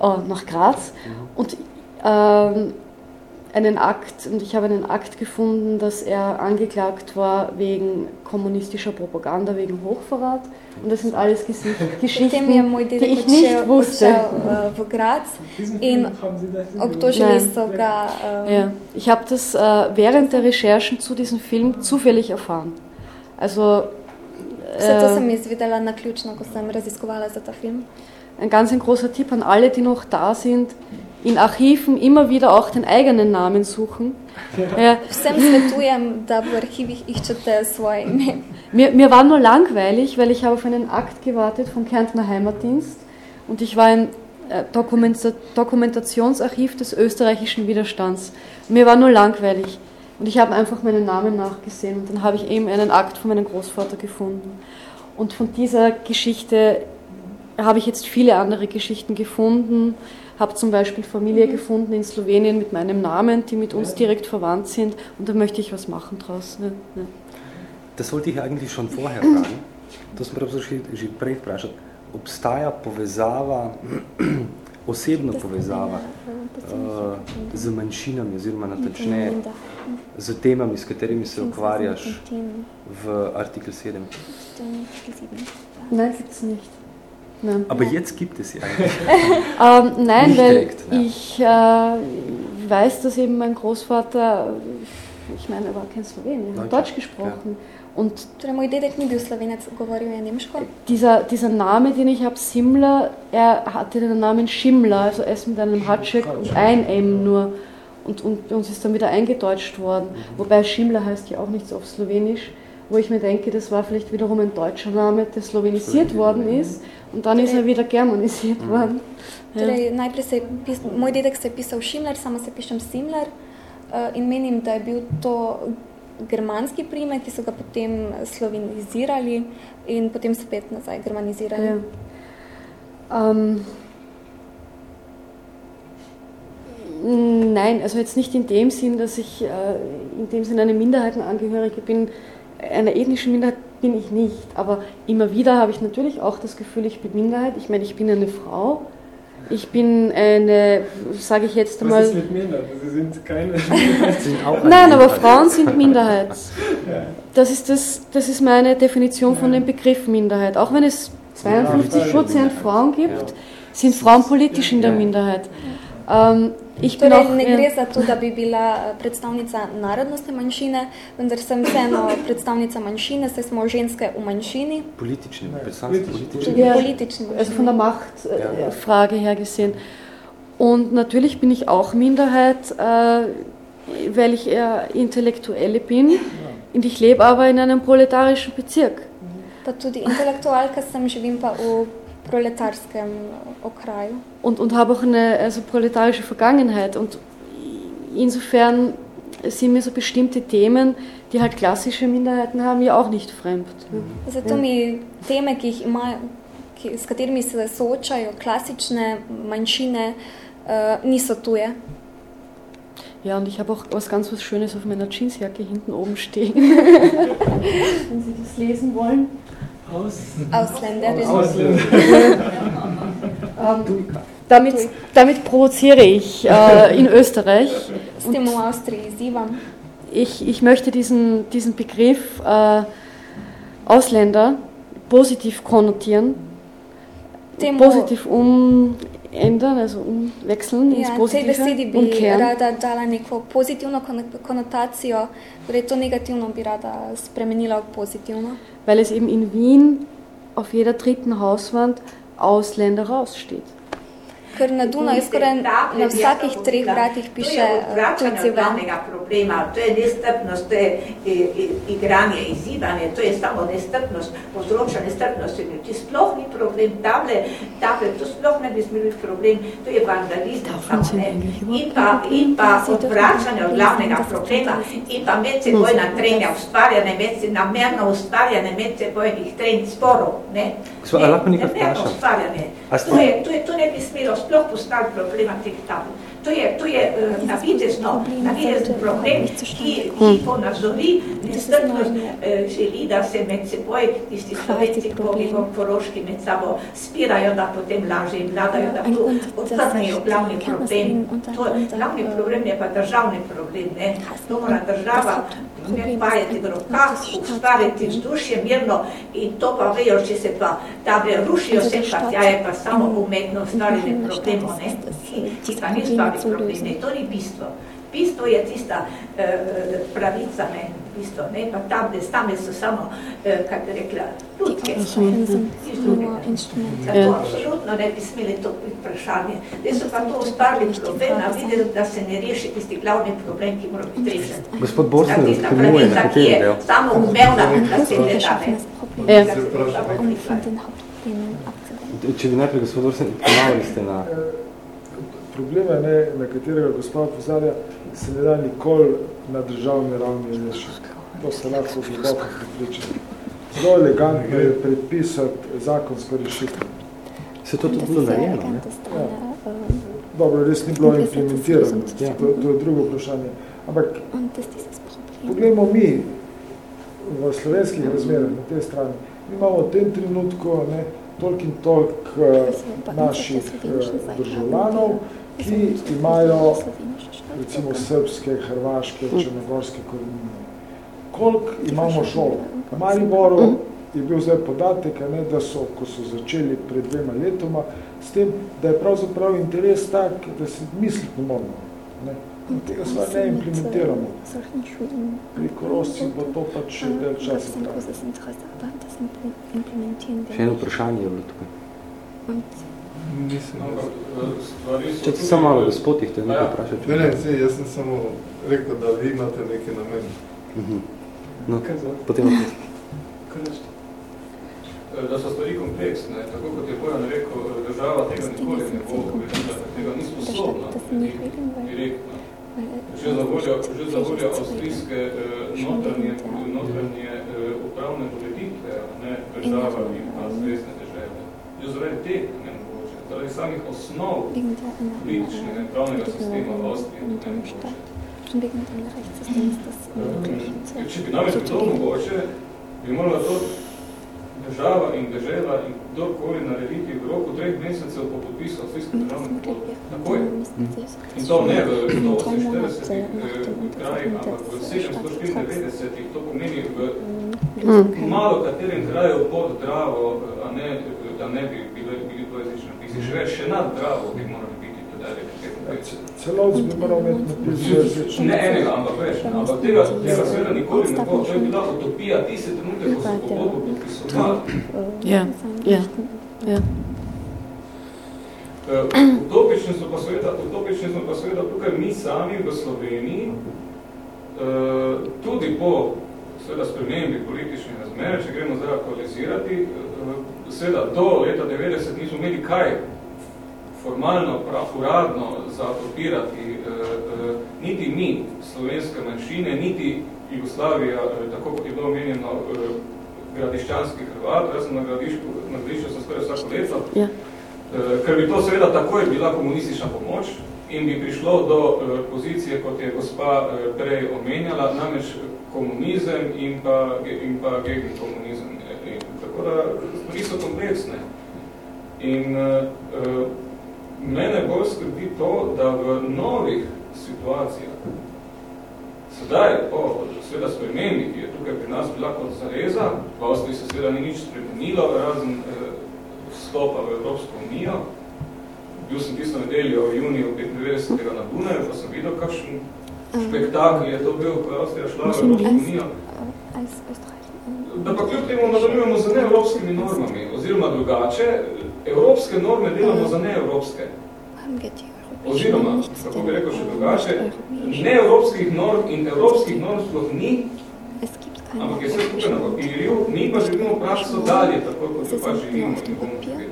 Äh, nach Graz. Und ähm, einen Akt, und ich habe einen Akt gefunden, dass er angeklagt war wegen kommunistischer Propaganda, wegen Hochverrat. Und das sind alles Gesicht, Geschichten, die ich nicht wusste. Graz in. Ja, ich habe das äh, während der Recherchen zu diesem Film zufällig erfahren. Also Vse to sem izvedela na ključno, ko sem raziskovala za ta film. Ein ganz ein großer Tipp an alle, die noch da sind, in Archiven immer wieder auch den eigenen Namen suchen. Ja. Mir, mir war nur langweilig, weil ich habe auf einen Akt gewartet vom Kärntner Heimatdienst und ich war im äh, Dokumenta Dokumentationsarchiv des österreichischen Widerstands. Mir war nur langweilig und ich habe einfach meinen Namen nachgesehen und dann habe ich eben einen Akt von meinem Großvater gefunden. Und von dieser Geschichte habe ich jetzt viele andere Geschichten gefunden, habe zum Beispiel Familie mhm. gefunden in Slowenien mit meinem Namen, die mit uns direkt verwandt sind und da möchte ich was machen draus. Ne? Ne? Das wollte ich eigentlich schon vorher fragen. To sem pravzaprav že, že prej vprašal. Obstaja povezava, osebna povezava uh, z manjšinami, oziroma natančneje z temami, s katerimi se ukvarjaš v Artikel 7? Nein, gibt es nicht. Nein. Aber jetzt gibt es sie eigentlich. ähm, nein, weil direkt, ne? ich äh, weiß, dass eben mein Großvater, ich meine, er war kein Slowen, er hat Deutsch gesprochen. Ja. Und dieser, dieser Name, den ich habe, Simler, er hatte den Namen Schimmler, also S mit einem Hatschek und ein M nur. Und, und uns ist dann wieder eingedeutscht worden. Wobei Schimmler heißt ja auch nichts auf Slowenisch, wo ich mir denke, das war vielleicht wiederum ein deutscher Name, der slowenisiert worden ist und dann ist er wieder germanisiert worden. Ja. Torej, najprej se je pis, moj dedek se je pisal Šimler, sama se pišem Simler uh, in menim, da je bil to germanski primek, ki so ga potem slovenizirali in potem spet nazaj germanizirali. Ja. Um, nein, also jetzt nicht in dem Sinn, dass ich äh, in dem Sinn eine Minderheitenangehörige bin. Einer ethnischen Minderheit bin ich nicht, aber immer wieder habe ich natürlich auch das Gefühl, ich bin Minderheit. Ich meine, ich bin eine Frau. Ich bin eine, sage ich jetzt einmal. Was ist mit Minderheit? Sie sind keine sind auch Nein, aber Frauen sind Minderheit. Das ist, das, das ist meine Definition von dem Begriff Minderheit. Auch wenn es 52 Prozent Frauen gibt, sind Frauen politisch in der Minderheit. Ich torej, ne gre za to, da bi bila predstavnica narodnostne manjšine, vendar sem vseeno predstavnica manjšine, saj smo ženske v manjšini. Politični, politični. Ja, politični also von der Machtfrage äh, her gesehen. Und natürlich bin ich auch Minderheit, äh, weil ich eher Intellektuelle bin. Und ich lebe aber in einem proletarischen Bezirk. Pa tudi intelektualka sem, živim pa v proletarskem okraju. Und, und habe auch eine also proletarische Vergangenheit. Und insofern sind mir so bestimmte Themen, die halt klassische Minderheiten haben, ja auch nicht fremd. Zato ja. mi teme, ki jih ima, ki, s katerimi se soočajo klasične manjšine, uh, niso tuje. Ja, und ich habe auch was ganz was Schönes auf meiner Jeansjacke hinten oben stehen, wenn Sie das lesen wollen. Aus Ausländerin. Ausländer. ähm, damit, damit provoziere ich äh, in Österreich. Ich, ich möchte diesen, diesen Begriff äh, Ausländer positiv konnotieren, positiv umändern, also umwechseln ins Positive, umkehren. rada dala neko pozitivno konotacijo, torej to negativno bi rada spremenila v pozitivno. weil es eben in Wien auf jeder dritten Hauswand Ausländer raussteht. Ker na Dunaju skoraj na vsakih treh vratih piše tujci ven. problema, to je nestrpnost, to je igranje, izzivanje, to je samo nestrpnost, povzroča nestrpnost in ljudi. Sploh ni problem, table, table, to sploh ne bi smeli problem, to je vandalizem samo, ne. In pa, in pa odvračanje od glavnega problema, in pa medsebojna trenja, ustvarjanje, med, namerno ustvarjanje medsebojnih trenj, sporov, ne. Sva, ne, lahko nekaj vprašam. To je, to je, to ne bi smelo sploh postati problema teh tabel. To je, to je uh, navidezno, navidezen problem, ki, ki ponazori nestrpnost, uh, želi, da se med seboj tisti slovenci, ko poroški med sabo spirajo, da potem lažje vladajo, da tu odstrnejo glavni problem. To, glavni problem je pa državni problem. Ne? To mora država vajeti v rokah, ustvariti vzdušje mirno in to pa vejo, če se pa table rušijo, se pa tja je pa samo umetno ustvarjene problemov, ne? Ki, pa ni stvari probleme, to ni bistvo. Bistvo je tista uh, pravica, ne, bistvo, ne, pa tam, da stame so samo, uh, kak bi rekla, ljudke. Zato absolutno ne bi smeli to biti vprašanje. Da so pa to ustvarili problema, videli, da se ne reši tisti glavni problem, ki mora biti rešen. Gospod Borsner, razprimuje na kateri del? Samo umevna, da se ne da, ne. Ja. Če bi najprej, gospod Borsner, ponavljali ste na probleme, ne, na katerega gospod pozarja, se ne da nikoli na državni ravni rešiti. To se lahko globoko pripričati. Zelo elegantno je predpisati zakonsko rešitev. Se to tudi bilo narejeno, ne? Ja. Dobro, res ni bilo implementirano, ja. to, to je drugo vprašanje. Ampak pogledamo mi v slovenskih razmerah na tej strani. Mi imamo v tem trenutku ne, toliko in toliko uh, naših uh, državljanov, ki imajo recimo srpske, hrvaške, črnogorske korenine. Koliko imamo šol? V Mariboru je bil zdaj podatek, ne, da so, ko so začeli pred dvema letoma, s tem, da je pravzaprav interes tak, da se misliti ne moramo. Ne. In tega sva ne implementiramo. Pri korosci bo to pač del časa. Še eno vprašanje je bilo tukaj. Nisem. Če ti samo malo gospod jih te nekaj ja. vprašati. Ne, ne, ne, jaz sem samo rekel, da vi imate neki namen. Uh -huh. No, potem opet. Da so stvari kompleksne, tako kot je Bojan rekel, država tega nikoli ne bo uvedila, tega ni sposobna direktno. Že za voljo, že za voljo avstrijske eh, notranje, notranje eh, upravne politike, ne, država in pa zvezdne države. Že zaradi teh ne zaradi samih osnov političnega in pravnega sistema v Avstriji ne mogoče. Če bi namreč bilo mogoče, bi morala to država in država in kdorkoli narediti v roku treh mesecev po podpisu avstrijske državne pogodbe. Takoj. In to ne v 148 krajih, ampak v 794, to pomeni v malo katerem kraju pod Dravo, a ne, da ne bi bili, napisi. Še nad Dravo bi morali biti tedaj. Celovc bi moral imeti napis Ne enega, ampak več. Ampak tega, tega seveda nikoli ne bo. To je bila utopija tiste trenutke, ko so pogodbo podpisovali. Ja, ja, ja. Utopični so pa seveda, utopični smo pa seveda tukaj mi sami v Sloveniji, tudi po seveda spremembi političnih razmer, če gremo zdaj aktualizirati, seveda do leta 90 nismo imeli kaj formalno, prav, uradno za podpirati eh, eh, niti mi, slovenske manjšine, niti Jugoslavija, eh, tako kot je bilo omenjeno, eh, gradiščanski Hrvat, jaz sem na gradišču, na gradišču sem skoraj vsako leto, ja. eh, ker bi to seveda takoj bila komunistična pomoč in bi prišlo do eh, pozicije, kot je gospa eh, prej omenjala, namreč komunizem in pa, in pa gegen komunizem. Tako da stvari so kompleksne. In uh, mene bolj skrbi to, da v novih situacijah, sedaj, po sveda spremembi, ki je tukaj pri nas bila kot zareza, v Avstriji se sveda ni nič spremenilo, razen eh, vstopa v Evropsko unijo. Bil sem tisto nedeljo v juniju 95. na Dunaju, pa sem videl, kakšen spektakl je to bil, ko je Avstrija šla v unijo. Da pa kljub temu nadaljujemo z neevropskimi normami, oziroma drugače, evropske norme delamo za neevropske. Oziroma, kako bi rekel še drugače, neevropskih norm in evropskih norm sploh ni, ampak je vse tukaj na papirju, mi pa živimo prakso dalje, tako kot jo pa živimo in bomo živeli.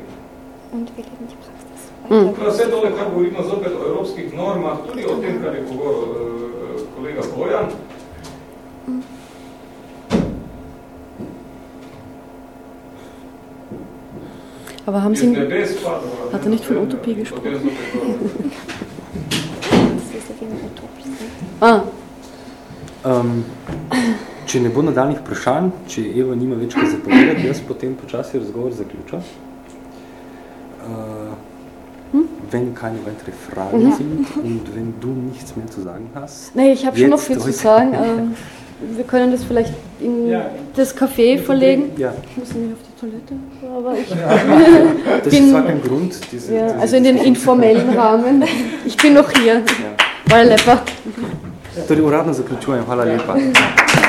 Mm. Vse tole, kar govorimo zopet o evropskih normah, tudi o tem, kar je govoril uh, kolega Bojan, Aber haben Sie, hat er nicht von Utopie gesprochen? Ah. Um, če ne bo nadaljnih vprašanj, če Eva nima več kaj zapovedati, jaz potem počasi razgovor zaključam. Uh, hm? Wenn keine weitere Fragen ja. sind und wenn du nichts mehr zu sagen hast. Nee, ich habe schon noch viel zu sagen. Ähm, wir können das vielleicht in ja. das Café verlegen. Ja. Ich muss nicht auf die Toilette, aber ich ja. Das bin, ist zwar kein Grund. Diese, ja, diese also in den informellen Rahmen. Ich bin noch hier. Ja. Hvala lepa. Torej, uradno zaključujem. Hvala lepa.